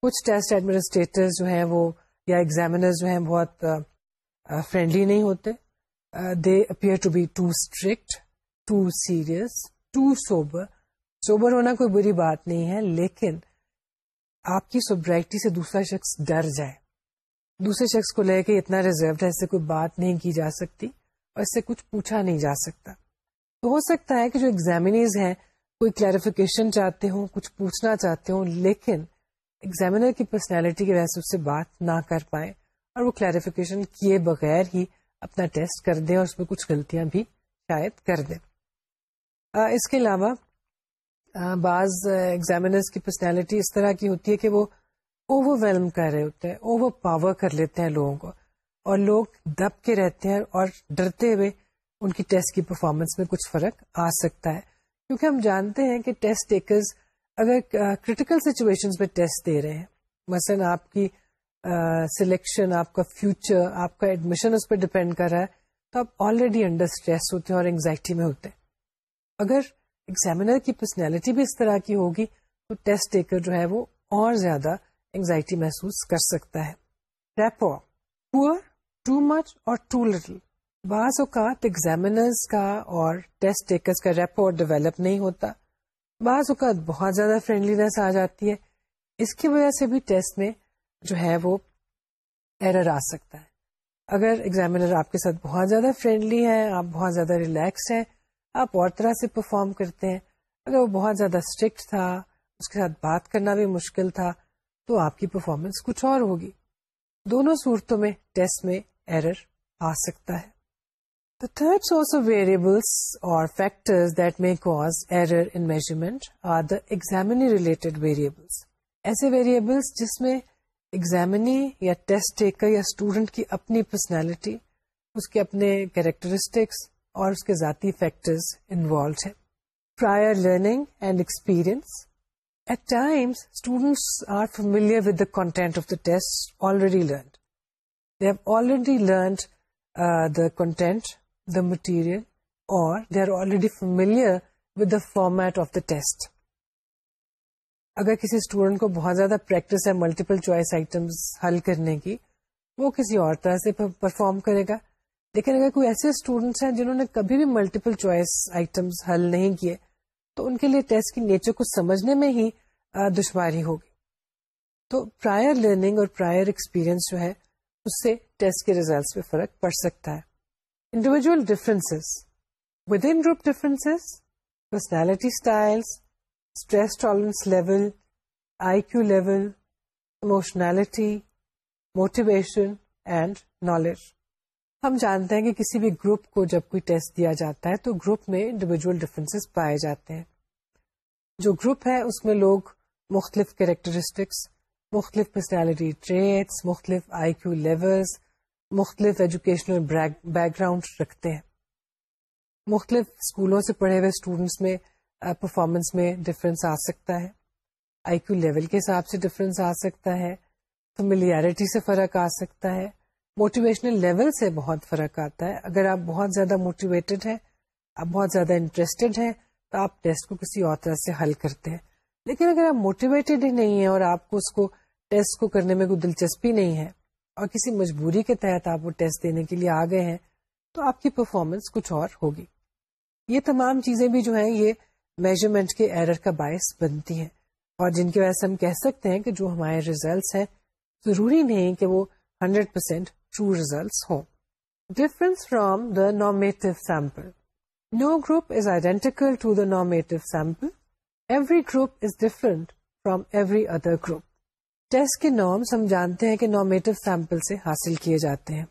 کچھ ٹیسٹ ایڈمنسٹریٹر جو ہیں وہ یا ایگزامینر جو ہیں بہت فرینڈلی نہیں ہوتے۔ They appear to be too strict too serious too sober sober ہونا کوئی بری بات نہیں ہے، لیکن آپ کی سوبرائٹی سے دوسرا شخص ڈر جائے۔ دوسرے شخص کو لے کے اتنا ریزروڈ ہے، اس سے کوئی بات نہیں کی جا سکتی۔ اور اس سے کچھ پوچھا نہیں جا سکتا۔ تو ہو سکتا ہے کہ جو ایگزامینیز ہیں، کوئی کلیریفیکیشن چاہتے ہوں، کچھ پوچھنا چاہتے ہوں، لیکن ایگزامینر کی پرسنالٹی کی وجہ سے اس سے بات نہ کر پائے اور وہ کلیریفیکیشن کیے بغیر ہی اپنا ٹیسٹ کر دیں اور اس میں کچھ غلطیاں بھی شاید کر دیں۔ اس کے علاوہ بعض ایگزامینرز کی پرسنالٹی اس طرح کی ہوتی ہے کہ وہ اوور ویلم کر رہے ہوتے ہیں اوور پاور کر لیتے ہیں لوگوں کو۔ اور لوگ دب کے رہتے ہیں اور ڈرتے ہوئے ان کی ٹیسٹ کی پرفارمنس میں کچھ فرق آ سکتا ہے۔ کیونکہ ہم جانتے ہیں کہ ٹیسٹ ٹیکرز اگر کریٹیکل سچویشن پہ ٹیسٹ دے رہے ہیں، مثلا آپ کی سلیکشن آپ کا فیوچر آپ کا ایڈمیشن اس پہ ڈپینڈ کر رہا ہے، تو آپ آلریڈی انڈر اسٹریس ہوتے ہیں اور انگزائٹی میں ہوتے ہیں۔ اگر ایگزامینر کی پرسنالٹی بھی اس طرح کی ہوگی، تو ٹیسٹ ٹیکر جو ہے وہ اور زیادہ انگزائٹی محسوس کر سکتا ہے۔ ریپو پور ٹو مچ اور ٹو لٹل بعض اوقات ایگزامینرز کا اور ٹیسٹ ٹیکرز کا ریپو ڈیولپ نہیں ہوتا۔ بعض اوقات بہت زیادہ فرینڈلینس آ جاتی ہے۔ اس کی وجہ سے بھی ٹیسٹ میں جو ہے وہ ایرر آ سکتا ہے۔ اگر ایگزامینر آپ کے ساتھ بہت زیادہ فرینڈلی ہے آپ بہت زیادہ ریلیکس ہیں، آپ اور طرح سے پرفارم کرتے ہیں۔ اگر وہ بہت زیادہ اسٹرکٹ تھا، اس کے ساتھ بات کرنا بھی مشکل تھا، تو آپ کی پرفارمنس کچھ اور ہوگی۔ دونوں صورتوں میں ٹیسٹ میں ایرر آ سکتا ہے The third source of variables or factors that may cause error in measurement are the examinee-related variables. ایسے ویریبلس جس میں ایگزامنی یا ٹیسٹ ٹیکر یا اسٹوڈنٹ کی اپنی پرسنالٹی اس کے اپنے کیریکٹرسٹکس اور اس کے ذاتی فیکٹرز انوالوڈ ہیں. Prior learning and experience at times students are familiar with the content of the test already learned they have already learned the content the material or they are already familiar with the format of the test اگر کسی student کو بہت زیادہ practice ہے multiple choice items حل کرنے کی، وہ کسی اور طرح سے پرفارم کرے گا۔ لیکن اگر کوئی ایسے اسٹوڈینٹس ہیں جنہوں نے کبھی بھی ملٹیپل چوائس آئٹمس حل نہیں کیے، تو ان کے لیے ٹیسٹ کی نیچر کو سمجھنے میں ہی دشواری ہوگی۔ تو پرائر لرننگ اور پرائر ایکسپیرئنس جو ہے اس سے ٹیسٹ کے ریزلٹس پہ فرق پڑ سکتا ہے individual differences. Within group differences, personality styles, stress tolerance level, IQ level, emotionality, motivation and knowledge. ہم جانتے ہیں کہ کسی بھی گروپ کو جب کوئی ٹیسٹ دیا جاتا ہے تو گروپ میں انڈیویجل ڈفرینس پائے جاتے ہیں جو گروپ ہے اس میں لوگ مختلف کیریکٹرسٹکس مختلف پرسنالٹی ٹریٹس مختلف آئی کیو لیولس مختلف ایجوکیشنل بیک گراؤنڈ رکھتے ہیں۔ مختلف اسکولوں سے پڑھے ہوئے اسٹوڈینٹس میں پرفارمنس میں ڈفرینس آ سکتا ہے۔ آئی کیو لیول کے حساب سے ڈفرینس آ سکتا ہے۔ فیملیئرٹی سے فرق آ سکتا ہے۔ موٹیویشنل لیول سے بہت فرق آتا ہے۔ اگر آپ بہت زیادہ موٹیویٹڈ ہیں، آپ بہت زیادہ انٹرسٹیڈ ہیں، تو آپ ٹیسٹ کو کسی اور طرح سے حل کرتے ہیں۔ لیکن اگر آپ موٹیویٹیڈ ہی نہیں ہیں اور آپ کو اس کو ٹیسٹ کو کرنے میں کوئی دلچسپی نہیں ہے اور کسی مجبوری کے تحت آپ وہ ٹیسٹ دینے کے لیے آ گئے ہیں، تو آپ کی پرفارمنس کچھ اور ہوگی۔ یہ تمام چیزیں بھی جو ہیں، یہ میجرمنٹ کے ایرر کا باعث بنتی ہیں۔ اور جن کی وجہ سے ہم کہہ سکتے ہیں کہ جو ہمارے ریزلٹس ہیں، ضروری نہیں کہ وہ ہنڈریڈ پرسینٹ ٹرو ریزلٹس ہوں۔ Difference from the normative sample no group is identical to the normative sample every group is different from every other group test کے نارمس ہم جانتے ہیں کہ نارمیٹو سیمپل سے حاصل کیے جاتے ہیں۔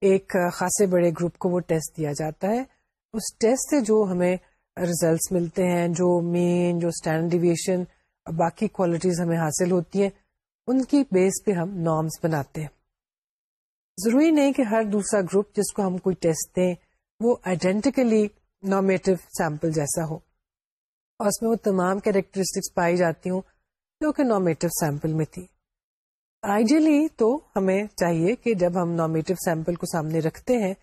ایک خاصے بڑے گروپ کو وہ ٹیسٹ دیا جاتا ہے۔ اس ٹیسٹ سے جو ہمیں ریزلٹس ملتے ہیں، جو مین جو اسٹینڈرڈ ڈیویشن اور باقی کوالٹیز ہمیں حاصل ہوتی ہیں، ان کی بیس پہ ہم نارمس بناتے ہیں۔ ضروری نہیں کہ ہر دوسرا گروپ جس کو ہم کوئی ٹیسٹ دیں، وہ آئیڈینٹیکلی نارمیٹو سیمپل جیسا ہو۔ اور اس میں وہ تمام کیریکٹرسٹکس پائی جاتی ہوں۔ جو کہ نارمیٹو سیمپل میں تھی۔ آئیڈیلی تو ہمیں چاہیے کہ جب ہم نارمیٹو سیمپل کو سامنے رکھتے ہیں،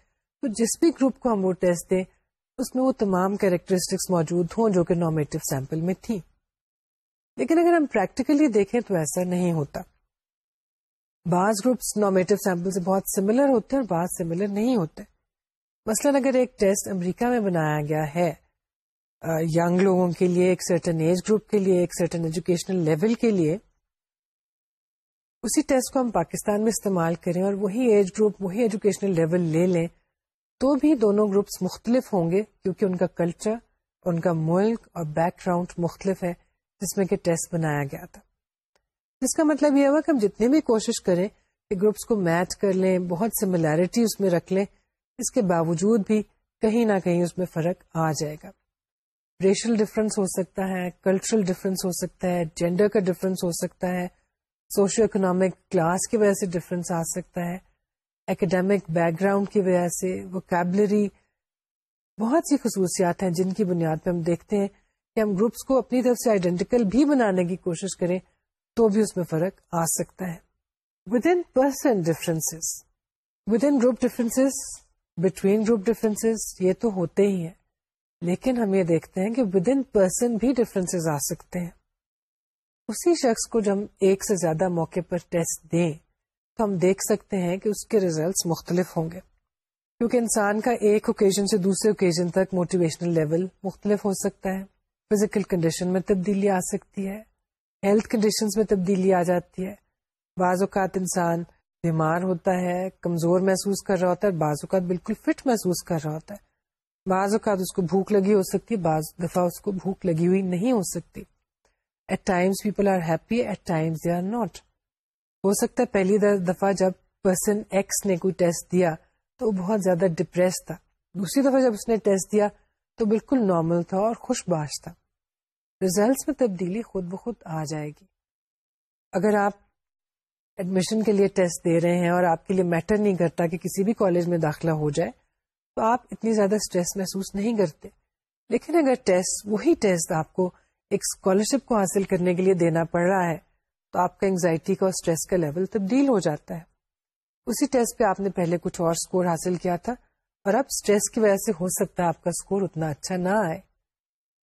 تو جس بھی گروپ کو ہم وہ ٹیسٹ دیں، اس میں وہ تمام کیریکٹرسٹکس موجود ہوں جو کہ نارمیٹو سیمپل میں تھی لیکن اگر ہم پریکٹیکلی دیکھیں تو ایسا نہیں ہوتا۔ بعض گروپس نارمیٹو سیمپل سے بہت سملر ہوتے ہیں اور بعض سملر نہیں ہوتے۔ مثلاً اگر ایک ٹیسٹ امریکہ میں بنایا گیا ہے ینگ لوگوں کے لیے، ایک سرٹن ایج گروپ کے لیے، ایک سرٹن ایجوکیشنل لیول کے لیے، اسی ٹیسٹ کو ہم پاکستان میں استعمال کریں اور وہی ایج گروپ وہی ایجوکیشنل لیول لے لیں، تو بھی دونوں گروپس مختلف ہوں گے، کیونکہ ان کا کلچر ان کا ملک اور بیک گراؤنڈ مختلف ہے، جس میں کہ ٹیسٹ بنایا گیا تھا۔ جس کا مطلب یہ ہوا کہ ہم جتنی بھی کوشش کریں کہ گروپس کو میچ کر لیں، بہت سملیرٹی اس میں رکھ لیں، اس کے باوجود بھی کہیں نہ کہیں اس میں فرق آ جائے گا۔ ریشل ڈفرینس ہو سکتا ہے کلچرل ڈفرینس ہو سکتا ہے جینڈر کا ڈفرینس ہو سکتا ہے سوشو اکنامک کلاس کی وجہ سے ڈفرینس آ سکتا ہے اکیڈیمک بیک گراؤنڈ کی وجہ سے وکیبلری بہت سی خصوصیات ہیں جن کی بنیاد پہ ہم دیکھتے ہیں کہ ہم گروپس کو اپنی طرف سے آئیڈینٹیکل بھی بنانے کی کوشش کریں تو بھی اس میں فرق آ سکتا ہے within person difference within group difference between group difference یہ تو ہوتے ہی ہیں لیکن ہم یہ دیکھتے ہیں کہ ود ان پرسن بھی ڈفرینس آ سکتے ہیں۔ اسی شخص کو جب ہم ایک سے زیادہ موقع پر ٹیسٹ دیں، تو ہم دیکھ سکتے ہیں کہ اس کے ریزلٹس مختلف ہوں گے۔ کیونکہ انسان کا ایک اوکیزن سے دوسرے اوکیزن تک موٹیویشنل لیول مختلف ہو سکتا ہے۔ فزیکل کنڈیشن میں تبدیلی آ سکتی ہے۔ ہیلتھ کنڈیشن میں تبدیلی آ جاتی ہے۔ بعض اوقات انسان بیمار ہوتا ہے، کمزور محسوس کر رہا ہوتا ہے بعض اوقات بالکل فٹ محسوس کر رہا ہوتا ہے۔ بعض اوقات اس کو بھوک لگی ہو سکتی، بعض دفعہ اس کو بھوک لگی ہوئی نہیں ہو سکتی۔ At times people are happy at times they are not ہو سکتا ہے پہلی دفعہ جب پرسن ایکس نے کوئی ٹیسٹ دیا تو وہ بہت زیادہ ڈپریس تھا۔ دوسری دفعہ جب اس نے ٹیسٹ دیا تو بالکل نارمل تھا اور خوش باش تھا۔ ریزلٹس میں تبدیلی خود بخود آ جائے گی۔ اگر آپ ایڈمیشن کے لیے ٹیسٹ دے رہے ہیں اور آپ کے لیے میٹر نہیں کرتا کہ کسی بھی کالج میں داخلہ ہو جائے تو آپ اتنی زیادہ اسٹریس محسوس نہیں کرتے۔ لیکن اگر ٹیسٹ وہی ٹیسٹ آپ کو ایک اسکالرشپ کو حاصل کرنے کے لیے دینا پڑ رہا ہے، تو آپ کا انگزائٹی کا اور اسٹریس کا لیول تبدیل ہو جاتا ہے۔ اسی ٹیسٹ پہ آپ نے پہلے کچھ اور اسکور حاصل کیا تھا، اور اب اسٹریس کی وجہ سے ہو سکتا ہے آپ کا اسکور اتنا اچھا نہ آئے۔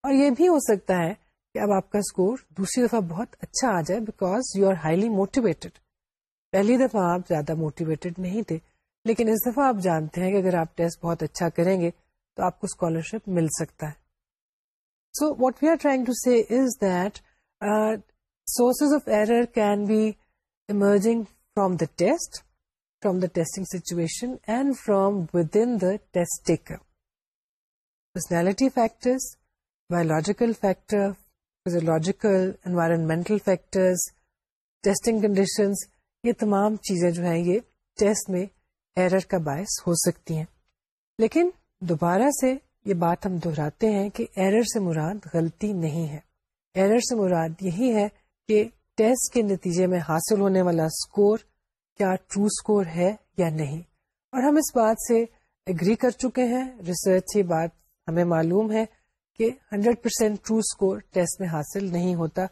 اور یہ بھی ہو سکتا ہے کہ اب آپ کا اسکور دوسری دفعہ بہت اچھا آ جائے because you are highly motivated پہلی دفعہ آپ زیادہ موٹیویٹڈ نہیں تھے۔ لیکن اس دفعہ آپ جانتے ہیں کہ اگر آپ ٹیسٹ بہت اچھا کریں گے تو آپ کو اسکالرشپ مل سکتا ہے۔ So what we are trying to see is that sources of error can be emerging from the test from the testing situation and from within the test taker personality factors biological factor physiological environmental factors testing conditions یہ تمام چیزیں جو ہیں یہ test میں error کا باعث ہو سکتی ہیں۔ لیکن دوبارہ سے یہ بات ہم دہراتے ہیں کہ ایرر سے مراد غلطی نہیں ہے۔ ایرر سے مراد یہی ہے کہ ٹیسٹ کے نتیجے میں حاصل ہونے والا اسکور کیا ٹرو اسکور ہے یا نہیں۔ اور ہم اس بات سے اگری کر چکے ہیں۔ ریسرچ یہ بات ہمیں معلوم ہے کہ hundred percent true score test میں حاصل نہیں ہوتا۔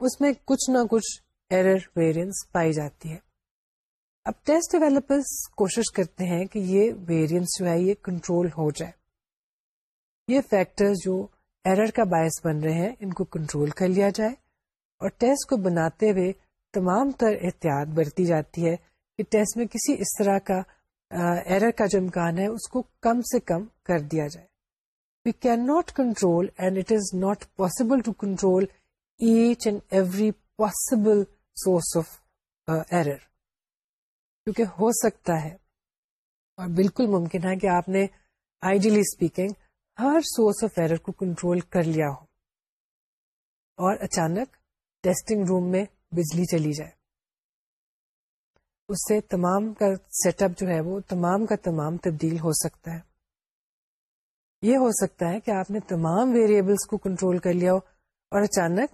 اس میں کچھ نہ کچھ ایرر ویریئنس پائی جاتی ہے۔ اب ٹیسٹ ڈیویلپرس کوشش کرتے ہیں کہ یہ ویریئنس جو ہے یہ کنٹرول ہو جائے۔ یہ فیکٹر جو ایرر کا باعث بن رہے ہیں، ان کو کنٹرول کر لیا جائے۔ اور ٹیسٹ کو بناتے ہوئے تمام تر احتیاط برتی جاتی ہے کہ ٹیسٹ میں کسی اس طرح کا ایرر کا جو امکان ہے، اس کو کم سے کم کر دیا جائے۔ We can not control and it is not possible to control each and every possible source of error کیونکہ ہو سکتا ہے۔ اور بالکل ممکن ہے کہ آپ نے آئیڈیلی اسپیکنگ ہر سورس آف ایرر کو کنٹرول کر لیا ہو۔ اور اچانک ٹیسٹنگ روم میں بجلی چلی جائے۔ اس سے تمام کا سیٹ اپ جو ہے وہ تمام کا تمام تبدیل ہو سکتا ہے۔ یہ ہو سکتا ہے کہ آپ نے تمام ویریبلس کو کنٹرول کر لیا ہو اور اچانک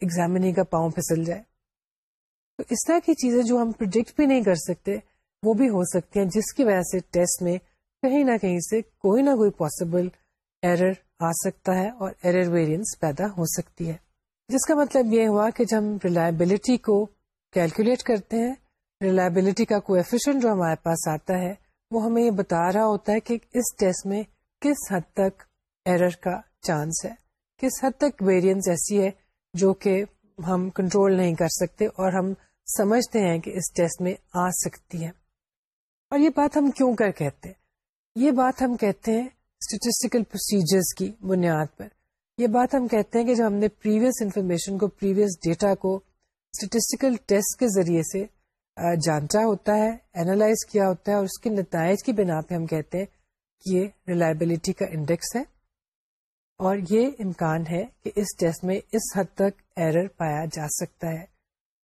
ایگزامنی کا پاؤں پھسل جائے۔ تو اس طرح کی چیزیں جو ہم پرڈکٹ بھی نہیں کر سکتے، وہ بھی ہو سکتی ہیں، جس کی وجہ سے ٹیسٹ میں کہیں نہ کہیں سے کوئی نہ کوئی پاسبل ایرر آ سکتا ہے اور ایرر ویریئنس پیدا ہو سکتی ہے۔ جس کا مطلب یہ ہوا کہ جب ہم ریلائبلٹی کو کیلکولیٹ کرتے ہیں ریلائبلٹی کا کوفیشن جو ہمارے پاس آتا ہے، وہ ہمیں یہ بتا رہا ہوتا ہے کہ اس ٹیسٹ میں کس حد تک ایرر کا چانس ہے۔ کس حد تک ویریئنس ایسی ہے جو کہ ہم کنٹرول نہیں کر سکتے اور ہم سمجھتے ہیں کہ اس ٹیسٹ میں آ سکتی ہے۔ اور یہ بات ہم کیوں کر کہتے ہیں؟ یہ بات ہم کہتے ہیں اسٹیٹسٹیکل پروسیجرز کی بنیاد پر۔ یہ بات ہم کہتے ہیں کہ جب ہم نے پریویس انفارمیشن کو پریویس ڈیٹا کو اسٹیٹسٹیکل ٹیسٹ کے ذریعے سے جانچا ہوتا ہے اینالائز کیا ہوتا ہے اور اس کے نتائج کی بنا پہ ہم کہتے ہیں کہ یہ ریلائبلٹی کا انڈیکس ہے۔ اور یہ امکان ہے کہ اس ٹیسٹ میں اس حد تک ایرر پایا جا سکتا ہے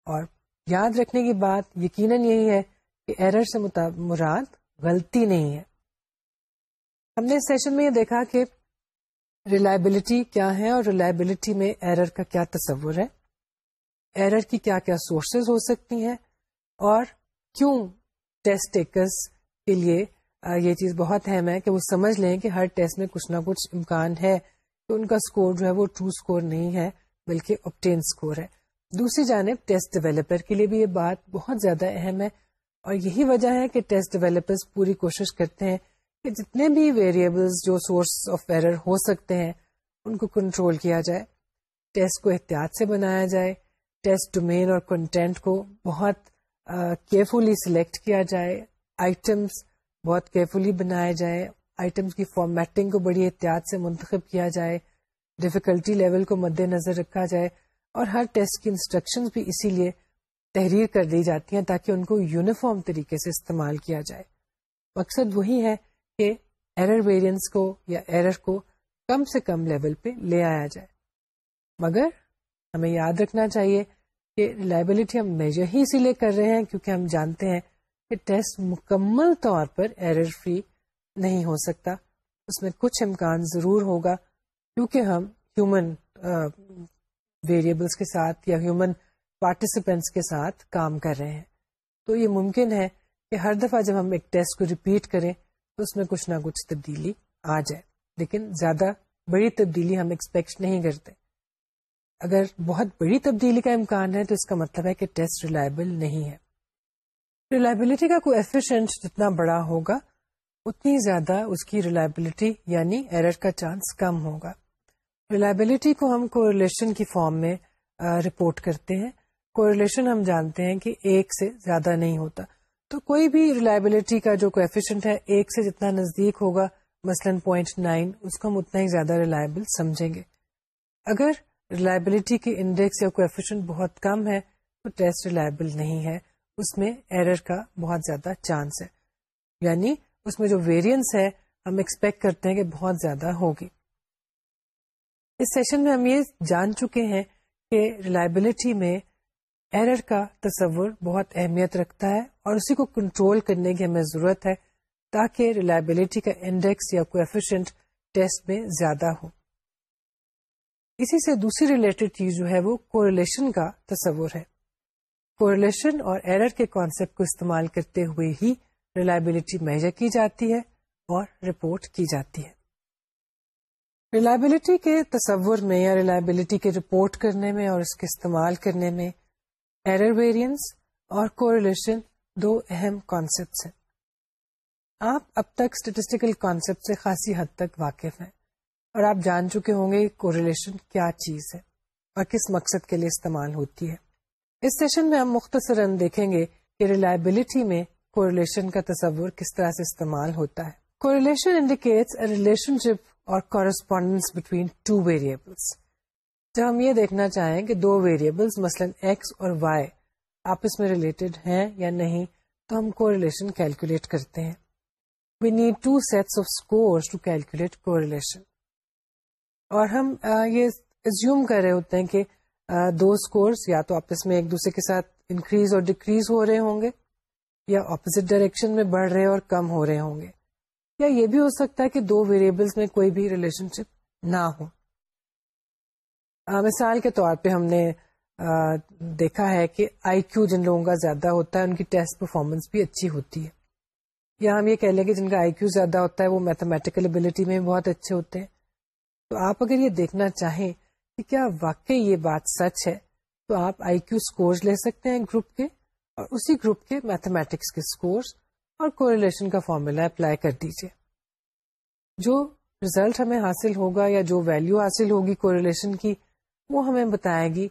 اور یاد رکھنے کی بات یقیناً یہی ہے کہ ایرر سے مراد غلطی نہیں ہے۔ ہم نے اس سیشن میں یہ دیکھا کہ ریلائبلٹی کیا ہے اور ریلائبلٹی میں ایرر کا کیا تصور ہے۔ ایرر کی کیا کیا سورسز ہو سکتی ہیں اور کیوں ٹیسٹ ٹیکرس کے لیے یہ چیز بہت اہم ہے کہ وہ سمجھ لیں کہ ہر ٹیسٹ میں کچھ نہ کچھ امکان ہے کہ ان کا اسکور جو ہے وہ ٹرو اسکور نہیں ہے بلکہ آپٹین اسکور ہے۔ دوسری جانب ٹیسٹ ڈیولپر کے لیے بھی یہ بات بہت زیادہ اہم ہے اور یہی وجہ ہے کہ ٹیسٹ ڈیولپرز پوری کوشش کرتے ہیں کہ جتنے بھی ویریبلس جو سورس آف ایرر ہو سکتے ہیں، ان کو کنٹرول کیا جائے ٹیسٹ کو احتیاط سے بنایا جائے ٹیسٹ ڈومین اور کنٹینٹ کو بہت کیئرفلی سلیکٹ کیا جائے آئٹمس بہت کیئرفلی بنائے جائے آئٹمس کی فارمیٹنگ کو بڑی احتیاط سے منتخب کیا جائے ڈفیکلٹی لیول کو مد نظر رکھا جائے۔ اور ہر ٹیسٹ کی انسٹرکشن بھی اسی لیے تحریر کر دی جاتی ہیں تاکہ ان کو یونیفارم طریقے سے استعمال کیا جائے۔ مقصد وہی ہے کہ ایرر ویریئنس کو یا ایرر کو کم سے کم لیول پہ لے آیا جائے۔ مگر ہمیں یاد رکھنا چاہیے کہ ریلائبلٹی ہم میجر ہی اسی لیے کر رہے ہیں کیونکہ ہم جانتے ہیں کہ ٹیسٹ مکمل طور پر ایرر فری نہیں ہو سکتا۔ اس میں کچھ امکان ضرور ہوگا کیونکہ ہم ہیومن ویریبلس کے ساتھ یا ہیومن پارٹیسپینٹس کے ساتھ کام کر رہے ہیں۔ تو یہ ممکن ہے کہ ہر دفعہ جب ہم ایک ٹیسٹ کو ریپیٹ کریں، تو اس میں کچھ نہ کچھ تبدیلی آ جائے۔ لیکن زیادہ بڑی تبدیلی ہم ایکسپیکٹ نہیں کرتے۔ اگر بہت بڑی تبدیلی کا امکان ہے، تو اس کا مطلب ہے کہ ٹیسٹ ریلائبل نہیں ہے۔ ریلائبلٹی کا کوئی ایفیشنٹ جتنا بڑا ہوگا، اتنی زیادہ اس کی ریلائبلٹی یعنی ایرر کا چانس کم ہوگا۔ ریلائبلٹی کو ہم کو ریلیشن کی فارم میں رپورٹ کرتے ہیں۔ کو ریلیشن ہم جانتے ہیں کہ ایک سے زیادہ نہیں ہوتا۔ تو کوئی بھی ریلائبلٹی کا جو کوفیشنٹ ہے ایک سے جتنا نزدیک ہوگا، مثلاً پوائنٹ نائن اس کو ہم اتنا ہی زیادہ ریلائبل سمجھیں گے۔ اگر ریلائبلٹی کی انڈیکس یا کوفیشنٹ بہت کم ہے، تو ٹیسٹ ریلائبل نہیں ہے۔ اس میں ایرر کا بہت زیادہ چانس ہے۔ یعنی اس میں جو ویریئنس ہے، ہم ایکسپیکٹ کرتے ہیں کہ بہت زیادہ ہوگی۔ اس سیشن میں ہم یہ جان چکے ہیں کہ ریلائبلٹی میں ایرر کا تصور بہت اہمیت رکھتا ہے اور اسی کو کنٹرول کرنے کی ہمیں ضرورت ہے تاکہ ریلائبلٹی کا انڈیکس یا کوفیشنٹ ٹیسٹ میں زیادہ ہو۔ اسی سے دوسری ریلیٹڈ چیز جو ہے وہ کوریلیشن کا تصور ہے۔ کوریلیشن اور ایرر کے کانسیپٹ کو استعمال کرتے ہوئے ہی ریلائبلٹی میجر کی جاتی ہے اور رپورٹ کی جاتی ہے۔ ریلائبلٹی کے تصور میں یا ریلائبلٹی کے رپورٹ کرنے میں اور اس کے استعمال کرنے میں ایرر ویریئنس اور کوریلیشن دو اہم کانسیپٹس ہیں۔ آپ اب تک اسٹیٹسٹیکل کانسیپٹ سے خاصی حد تک واقف ہیں اور آپ جان چکے ہوں گے کوریلیشن کیا چیز ہے اور کس مقصد کے لیے استعمال ہوتی ہے۔ اس سیشن میں ہم مختصرا دیکھیں گے کہ ریلائبلٹی میں کوریلیشن کا تصور کس طرح سے استعمال ہوتا ہے۔ کوریلیشن انڈیکیٹس ریلیشن شپ اور کورسپونڈنس بٹوین ٹو ویریبلس جب ہم یہ دیکھنا چاہیں کہ دو ویریبلس مثلاً ایکس اور وائی آپس میں ریلیٹڈ ہیں یا نہیں، تو ہم کوریلیشن کیلکولیٹ کرتے ہیں۔ We need two sets of score to calculate correlation اور ہم یہ ایزیوم کر رہے ہوتے ہیں کہ دو اسکورس یا تو آپس میں ایک دوسرے کے ساتھ انکریز اور ڈیکریز ہو رہے ہوں گے یا اپوزٹ ڈائریکشن میں بڑھ رہے اور کم ہو رہے ہوں گے۔ یا یہ بھی ہو سکتا ہے کہ دو ویریبلس میں کوئی بھی ریلیشن شپ نہ ہو۔ مثال کے طور پہ ہم نے دیکھا ہے کہ آئی کیو جن لوگوں کا زیادہ ہوتا ہے، ان کی ٹیسٹ پرفارمنس بھی اچھی ہوتی ہے۔ یا ہم یہ کہہ لیں کہ جن کا آئی کیو زیادہ ہوتا ہے، وہ میتھمیٹیکل ابلیٹی میں بہت اچھے ہوتے ہیں۔ تو آپ اگر یہ دیکھنا چاہیں کہ کیا واقعی یہ بات سچ ہے، تو آپ آئی کیو اسکورس لے سکتے ہیں گروپ کے اور اسی گروپ کے میتھمیٹکس کے اسکورس اور کوریلیشن کا فارمولا اپلائی کر دیجیے جو ریزلٹ ہمیں حاصل ہوگا یا جو ویلو حاصل ہوگی کوریلیشن کی، وہ ہمیں بتائے گی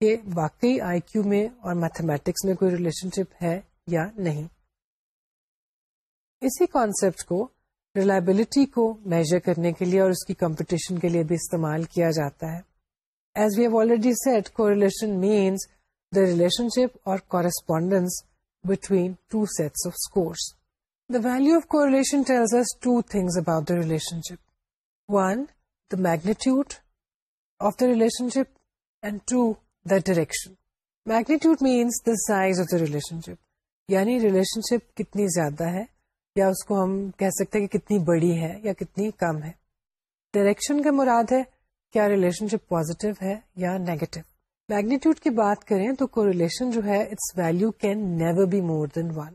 کہ واقعی آئی کیو میں اور میتھمیٹکس میں کوئی ریلیشن شپ ہے یا نہیں۔ اسی کانسیپٹ کو ریلائبلٹی کو میجر کرنے کے لیے اور اس کی کمپٹیشن کے لیے بھی استعمال کیا جاتا ہے۔ As we have already said correlation means the relationship or correspondence between two sets of scores the value of correlation tells two things about the relationship one the magnitude of the relationship and two the direction magnitude means the size of the relationship یعنی relation شپ کتنی زیادہ ہے، یا اس کو ہم کہہ سکتے ہیں کہ کتنی بڑی ہے یا کتنی کم ہے۔ ڈائریکشن کا مراد ہے کیا ریلیشن شپ پازیٹیو ہے یا نیگیٹو میگنیٹیوڈ کی بات کریں تو کو ریلیشن جو ہے its value can never be more than one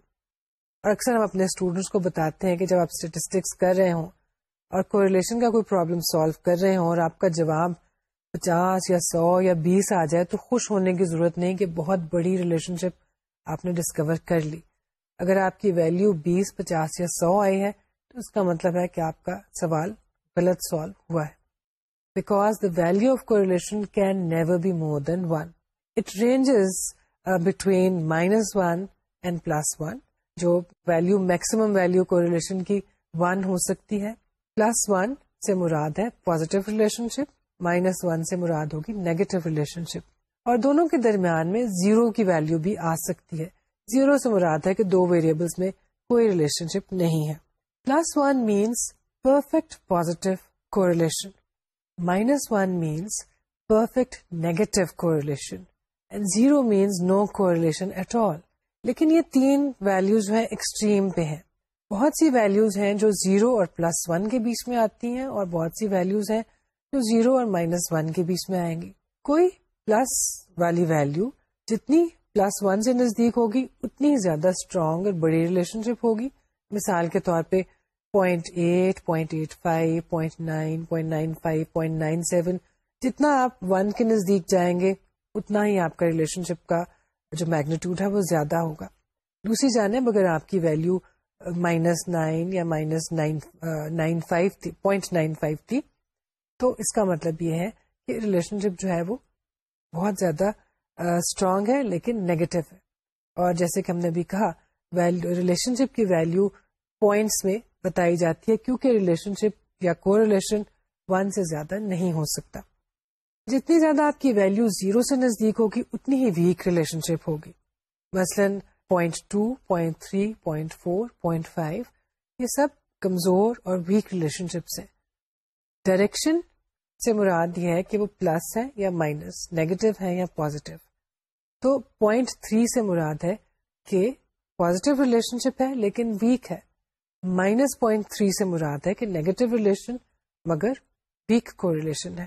اور اکثر ہم اپنے اسٹوڈینٹس کو بتاتے ہیں کہ جب آپ اسٹیٹسٹکس کر رہے ہوں اور کو ریلیشن کا کوئی پرابلم سالو کر رہے ہوں اور آپ کا جواب پچاس یا سو یا بیس آ جائے تو خوش ہونے کی ضرورت نہیں کہ بہت بڑی ریلیشن شپ آپ نے ڈسکور کر لی. اگر آپ کی ویلو بیس، پچاس یا سو آئی ہے تو اس کا مطلب ہے کہ آپ کا سوال غلط سوالو ہوا ہے. Because the value of correlation can never be more than one it ranges between minus one and plus one جو ویلو میکسیمم ویلو کو کی ون ہو سکتی ہے پلس ون سے مراد ہے positive relationship minus one سے مراد ہوگی نیگیٹو ریلیشن شپ اور دونوں کے درمیان میں زیرو کی ویلو بھی آ سکتی ہے زیرو سے مراد ہے کہ دو ویریبلس میں کوئی ریلیشن شپ نہیں ہے plus one means perfect positive correlation minus one means perfect negative correlation and zero means no کو ایٹ آل لیکن یہ تین ویلوز ہیں ایکسٹریم پہ ہیں. بہت سی ویلوز ہیں جو زیرو اور پلس ون کے بیچ میں آتی ہیں اور بہت سی ویلوز ہیں جو زیرو اور مائنس ون کے بیچ میں آئیں گی. کوئی پلس والی ویلو جتنی پلس ون سے نزدیک ہوگی اتنی زیادہ اسٹرانگ اور بڑی ریلیشن شپ ہوگی. مثال کے طور پہ point eight point eight five point nine point nine five point nine seven جتنا آپ ون کے نزدیک جائیں گے، اتنا ہی آپ کا ریلیشن شپ کا جو میگنیٹیوڈ ہے وہ زیادہ ہوگا۔ دوسری جانب اگر آپ کی ویلو مائنس نائن یا مائنس نائن فائیو تھی پوائنٹ نائن فائیو تھی، تو اس کا مطلب یہ ہے کہ ریلیشن شپ جو ہے وہ بہت زیادہ uh, اسٹرانگ ہے لیکن نیگیٹو ہے۔ اور جیسے کہ ہم نے بھی کہا ریلیشن شپ کی ویلو پوائنٹس میں بتائی جاتی ہے کیونکہ ریلیشن شپ یا کو ریلیشن ون سے زیادہ نہیں ہو سکتا۔ جتنی زیادہ آپ کی ویلو زیرو سے نزدیک ہوگی، اتنی ہی ویک ریلیشن شپ ہوگی۔ مثلاً point two, point three, point four, point five, یہ سب کمزور اور ویک ریلیشن شپس ہیں۔ ڈائریکشن سے مراد یہ ہے کہ وہ پلس ہے یا مائنس نیگیٹو ہے یا پوزیٹو۔ تو پوائنٹ تھری سے مراد ہے کہ پوزیٹو ریلیشن شپ ہے لیکن ویک ہے۔ مائنس پوائنٹ تھری سے مراد ہے کہ نیگیٹو ریلیشن مگر ویک کو ریلیشن ہے۔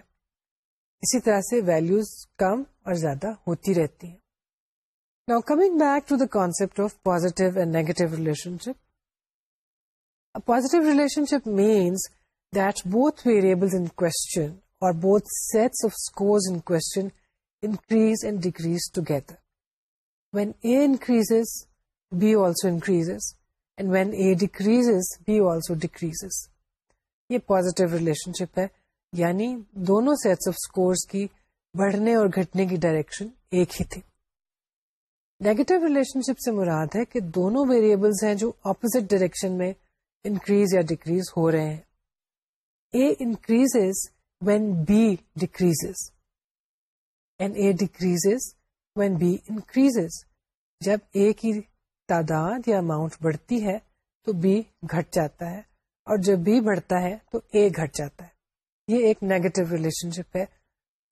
اسی طرح سے ویلوز کم اور زیادہ ہوتی رہتی ہیں۔ نا coming back to the concept of positive and negative relationship positive relationship means that both variable in question or both sets of scores in question increase and decrease together when A increase B also increase and when A decreases, B also decreases. یہ positive relationship ہے یعنی دونوں sets of scores کی بڑھنے اور گھٹنے کی direction ایک ہی تھی نیگیٹو ریلیشن شپ سے مراد ہے کہ دونوں ویریبلس ہیں جو اپوزٹ ڈائریکشن میں انکریز یا ڈیکریز ہو رہے ہیں A increases when B decreases and A decreases when B increases. جب A کی تعداد یا اماؤنٹ بڑھتی ہے تو B گھٹ جاتا ہے اور جب B بڑھتا ہے تو A گھٹ جاتا ہے۔ یہ ایک نیگیٹو ریلیشن شپ ہے۔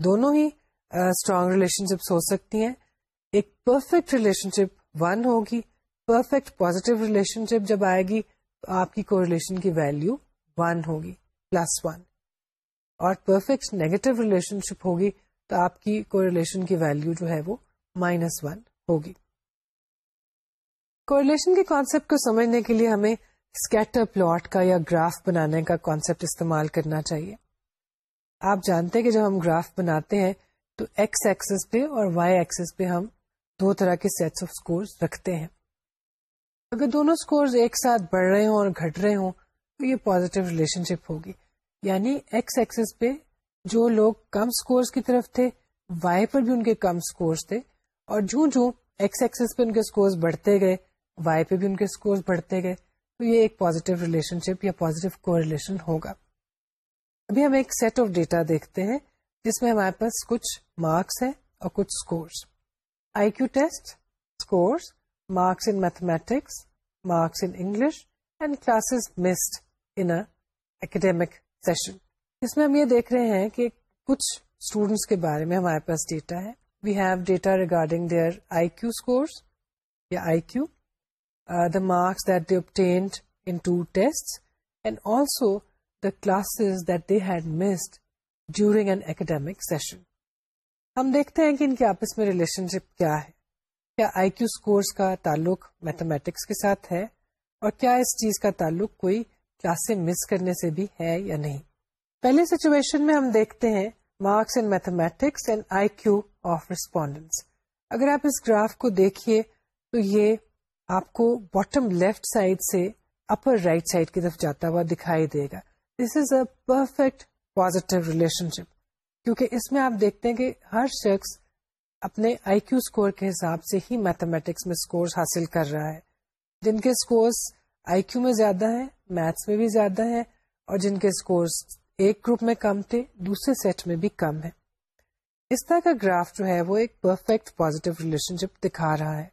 دونوں ہی اسٹرانگ ریلیشن شپس ہو سکتی ہیں۔ ایک پرفیکٹ ریلیشن شپ ون ہوگی۔ پرفیکٹ پوزیٹو ریلیشن شپ جب آئے گی تو آپ کی کوریلیشن کی ویلو ون ہوگی پلس ون اور پرفیکٹ نیگیٹو ریلیشن شپ ہوگی تو آپ کی کوریلیشن کی ویلو جو ہے وہ مائنس ون ہوگی۔ کوریلیشن کے کانسیپٹ کو سمجھنے کے لیے ہمیں اسکیٹر پلاٹ کا یا گراف بنانے کا کانسیپٹ استعمال کرنا چاہیے۔ آپ جانتے ہیں کہ جب ہم گراف بناتے ہیں تو ایکس ایکسس پہ اور وائی ایکسس پہ ہم دو طرح کے سیٹس آف اسکور رکھتے ہیں۔ اگر دونوں اسکور ایک ساتھ بڑھ رہے ہوں اور گھٹ رہے ہوں تو یہ پوزیٹو ریلیشن شپ ہوگی۔ یعنی ایکس ایکسس پہ جو لوگ کم اسکورس کی طرف تھے وائی پر بھی ان کے کم اسکورس تھے اور جو جو ایکس ایکسس پہ ان کے اسکورس بڑھتے گئے۔ وائی پہ بھی ان کے اسکورس بڑھتے گئے، تو یہ ایک پوزیٹو ریلیشن شپ یا پوزیٹو کو ریلیشن ہوگا۔ ابھی ہم ایک سیٹ آف ڈیٹا دیکھتے ہیں، جس میں ہمارے پاس کچھ مارکس ہیں اور کچھ scores I Q test scores marks in mathematics marks in English and classes missed in academic session اس میں ہم یہ دیکھ رہے ہیں کہ کچھ اسٹوڈینٹس کے بارے میں ہمارے پاس ڈیٹا ہے۔ We have data regarding their I Q scores یا I Q the marks that they obtained in two tests and also the classes that they had missed during an academic session. ہم دیکھتے ہیں کہ ان کے آپس میں relation شپ کیا ہے۔ کیا آئی کیو اسکورس کا تعلق میتھمیٹکس کے ساتھ ہے؟ اور کیا اس چیز کا تعلق کوئی کلاسیں مس کرنے سے بھی ہے یا نہیں؟ پہلے سچویشن میں ہم دیکھتے ہیں marks in mathematics and I Q of respondents اگر آپ اس گراف کو دیکھیے تو یہ آپ کو باٹم لیفٹ سائڈ سے اپر رائٹ سائڈ کی طرف جاتا ہوا دکھائی دے گا۔ This is a perfect positive relationship کیونکہ اس میں آپ دیکھتے ہیں کہ ہر شخص اپنے آئی کیو اسکور کے حساب سے ہی میتھمیٹکس میں اسکور حاصل کر رہا ہے۔ جن کے اسکورس آئی کیو میں زیادہ ہیں میتھس میں بھی زیادہ ہیں، اور جن کے اسکورس ایک گروپ میں کم تھے، دوسرے سیٹ میں بھی کم ہے اس طرح کا گراف جو ہے وہ ایک پرفیکٹ پوزیٹو ریلیشن شپ دکھا رہا ہے۔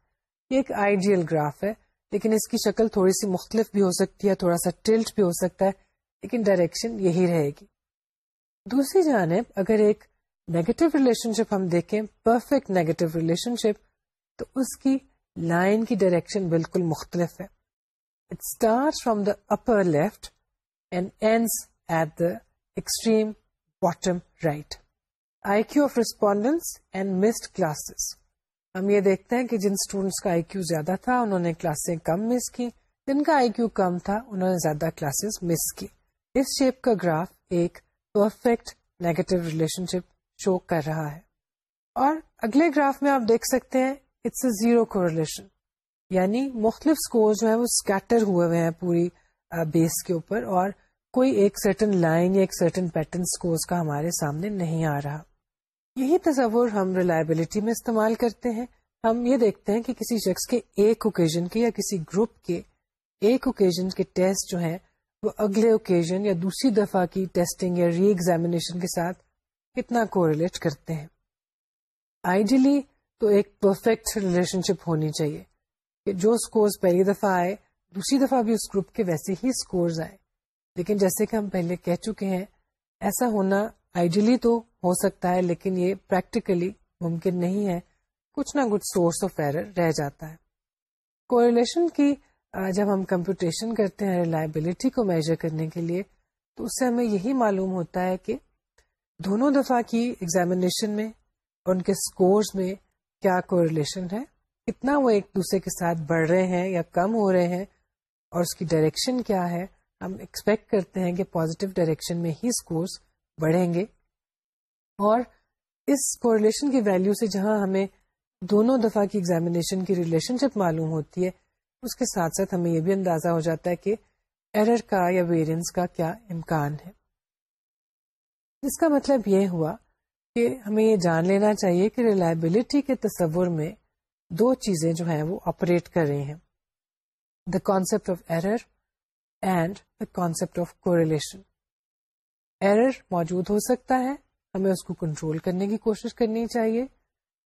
یہ ایک آئیڈیل گراف ہے، لیکن اس کی شکل تھوڑی سی مختلف بھی ہو سکتی ہے، تھوڑا سا ٹلٹ بھی ہو سکتا ہے، لیکن ڈائریکشن یہی رہے گی۔ دوسری جانب، اگر ایک نیگیٹو ریلیشن شپ ہم دیکھیں پرفیکٹ نیگیٹو ریلیشن شپ تو اس کی لائن کی ڈائریکشن بالکل مختلف ہے۔ It start from the upper left and ends at the extreme bottom right I Q of respondents and missed classes ہم یہ دیکھتے ہیں کہ جن اسٹوڈینٹس کا آئی کیو زیادہ تھا، انہوں نے کلاسیں کم مس کی۔ جن کا آئی کیو کم تھا، انہوں نے زیادہ کلاسز مس کی۔ اس شیپ کا گراف ایک perfect negative relationship show کر رہا ہے۔ اور اگلے گراف میں آپ دیکھ سکتے ہیں it's a zero correlation یعنی مختلف اسکور جو ہے وہ اسکیٹر ہوئے ہوئے ہیں پوری بیس کے اوپر۔ اور کوئی ایک سرٹن لائن یا ایک سرٹن پیٹرن اسکور کا ہمارے سامنے نہیں آ رہا۔ یہی تصور ہم ریلائبلٹی میں استعمال کرتے ہیں۔ ہم یہ دیکھتے ہیں کہ کسی شخص کے ایک اوکیزن کے یا کسی گروپ کے ایک اوکیزن کے ٹیسٹ جو ہیں، وہ اگلے اوکیزن یا دوسری دفعہ کی ٹیسٹنگ یا ری ایگزامینیشن کے ساتھ کتنا کو ریلیٹ کرتے ہیں۔ آئیڈیلی تو ایک پرفیکٹ ریلیشن شپ ہونی چاہیے کہ جو اسکورس پہلی دفعہ آئے، دوسری دفعہ بھی اس گروپ کے ویسے ہی اسکورز آئے۔ لیکن جیسے کہ ہم پہلے کہہ چکے ہیں، ایسا ہونا آئیڈیلی تو ہو سکتا ہے، لیکن یہ پریکٹیکلی ممکن نہیں ہے۔ کچھ نہ کچھ سورس آف ایرر رہ جاتا ہے۔ کوریلیشن کی جب ہم کمپیوٹیشن کرتے ہیں ریلائبلٹی کو میجر کرنے کے لیے، تو اس سے ہمیں یہی معلوم ہوتا ہے کہ دونوں دفعہ کی ایگزامینیشن میں، ان کے اسکورس میں کیا کوریلیشن ہے۔ کتنا وہ ایک دوسرے کے ساتھ بڑھ رہے ہیں یا کم ہو رہے ہیں، اور اس کی ڈائریکشن کیا ہے۔ ہم ایکسپیکٹ کرتے ہیں کہ پازیٹیو ڈائریکشن میں ہی اسکورس بڑھیں گے۔ اور اس کوریلیشن کی ویلو سے جہاں ہمیں دونوں دفعہ کی ایگزامینیشن کی ریلیشن شپ معلوم ہوتی ہے، اس کے ساتھ ساتھ ہمیں یہ بھی اندازہ ہو جاتا ہے کہ ایرر کا یا ویریئنس کا کیا امکان ہے۔ اس کا مطلب یہ ہوا کہ ہمیں یہ جان لینا چاہیے کہ ریلائبلٹی کے تصور میں دو چیزیں جو ہیں وہ آپریٹ کر رہی ہیں the concept of error and the concept of correlation error موجود ہو سکتا ہے۔ ہمیں اس کو کنٹرول کرنے کی کوشش کرنی چاہیے۔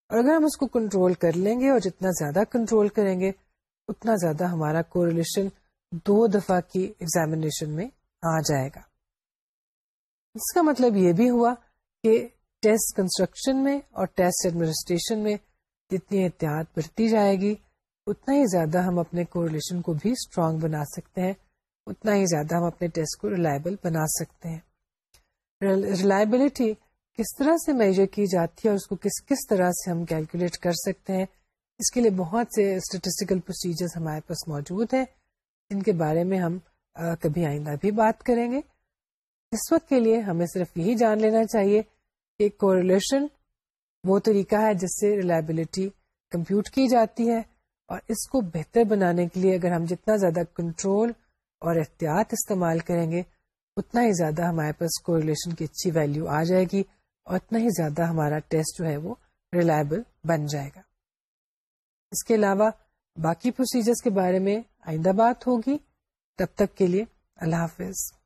اور اگر ہم اس کو کنٹرول کر لیں گے اور جتنا زیادہ کنٹرول کریں گے، اتنا زیادہ ہمارا کوریلیشن دو دفعہ کی ایگزامینیشن میں آ جائے گا۔ اس کا مطلب یہ بھی ہوا کہ ٹیسٹ کنسٹرکشن میں اور ٹیسٹ ایڈمنسٹریشن میں جتنی احتیاط برتی جائے گی، اتنا ہی زیادہ ہم اپنے کوریلیشن کو بھی اسٹرانگ بنا سکتے ہیں۔ اتنا ہی زیادہ ہم اپنے ٹیسٹ کو ریلائبل بنا سکتے ہیں۔ ریلائبلٹی کس طرح سے میجر کی جاتی ہے اور اس کو کس کس طرح سے ہم کیلکولیٹ کر سکتے ہیں؟ اس کے لیے بہت سے اسٹیٹسٹیکل پروسیجر ہمارے پاس موجود ہیں۔ جن کے بارے میں ہم کبھی آئندہ بھی بات کریں گے۔ اس وقت کے لیے ہمیں صرف یہی جان لینا چاہیے کہ کوریلیشن وہ طریقہ ہے جس سے ریلائبلٹی کمپیوٹ کی جاتی ہے اور اس کو بہتر بنانے کے لیے اگر ہم جتنا زیادہ کنٹرول اور احتیاط استعمال کریں گے اتنا ہی زیادہ ہمارے پاس کوریلیشن کی اچھی ویلو آ جائے گی اور اتنا ہی زیادہ ہمارا ٹیسٹ جو ہے وہ ریلائبل بن جائے گا۔ اس کے علاوہ باقی پروسیجرز کے بارے میں آئندہ بات ہوگی۔ تب تک کے لیے اللہ حافظ۔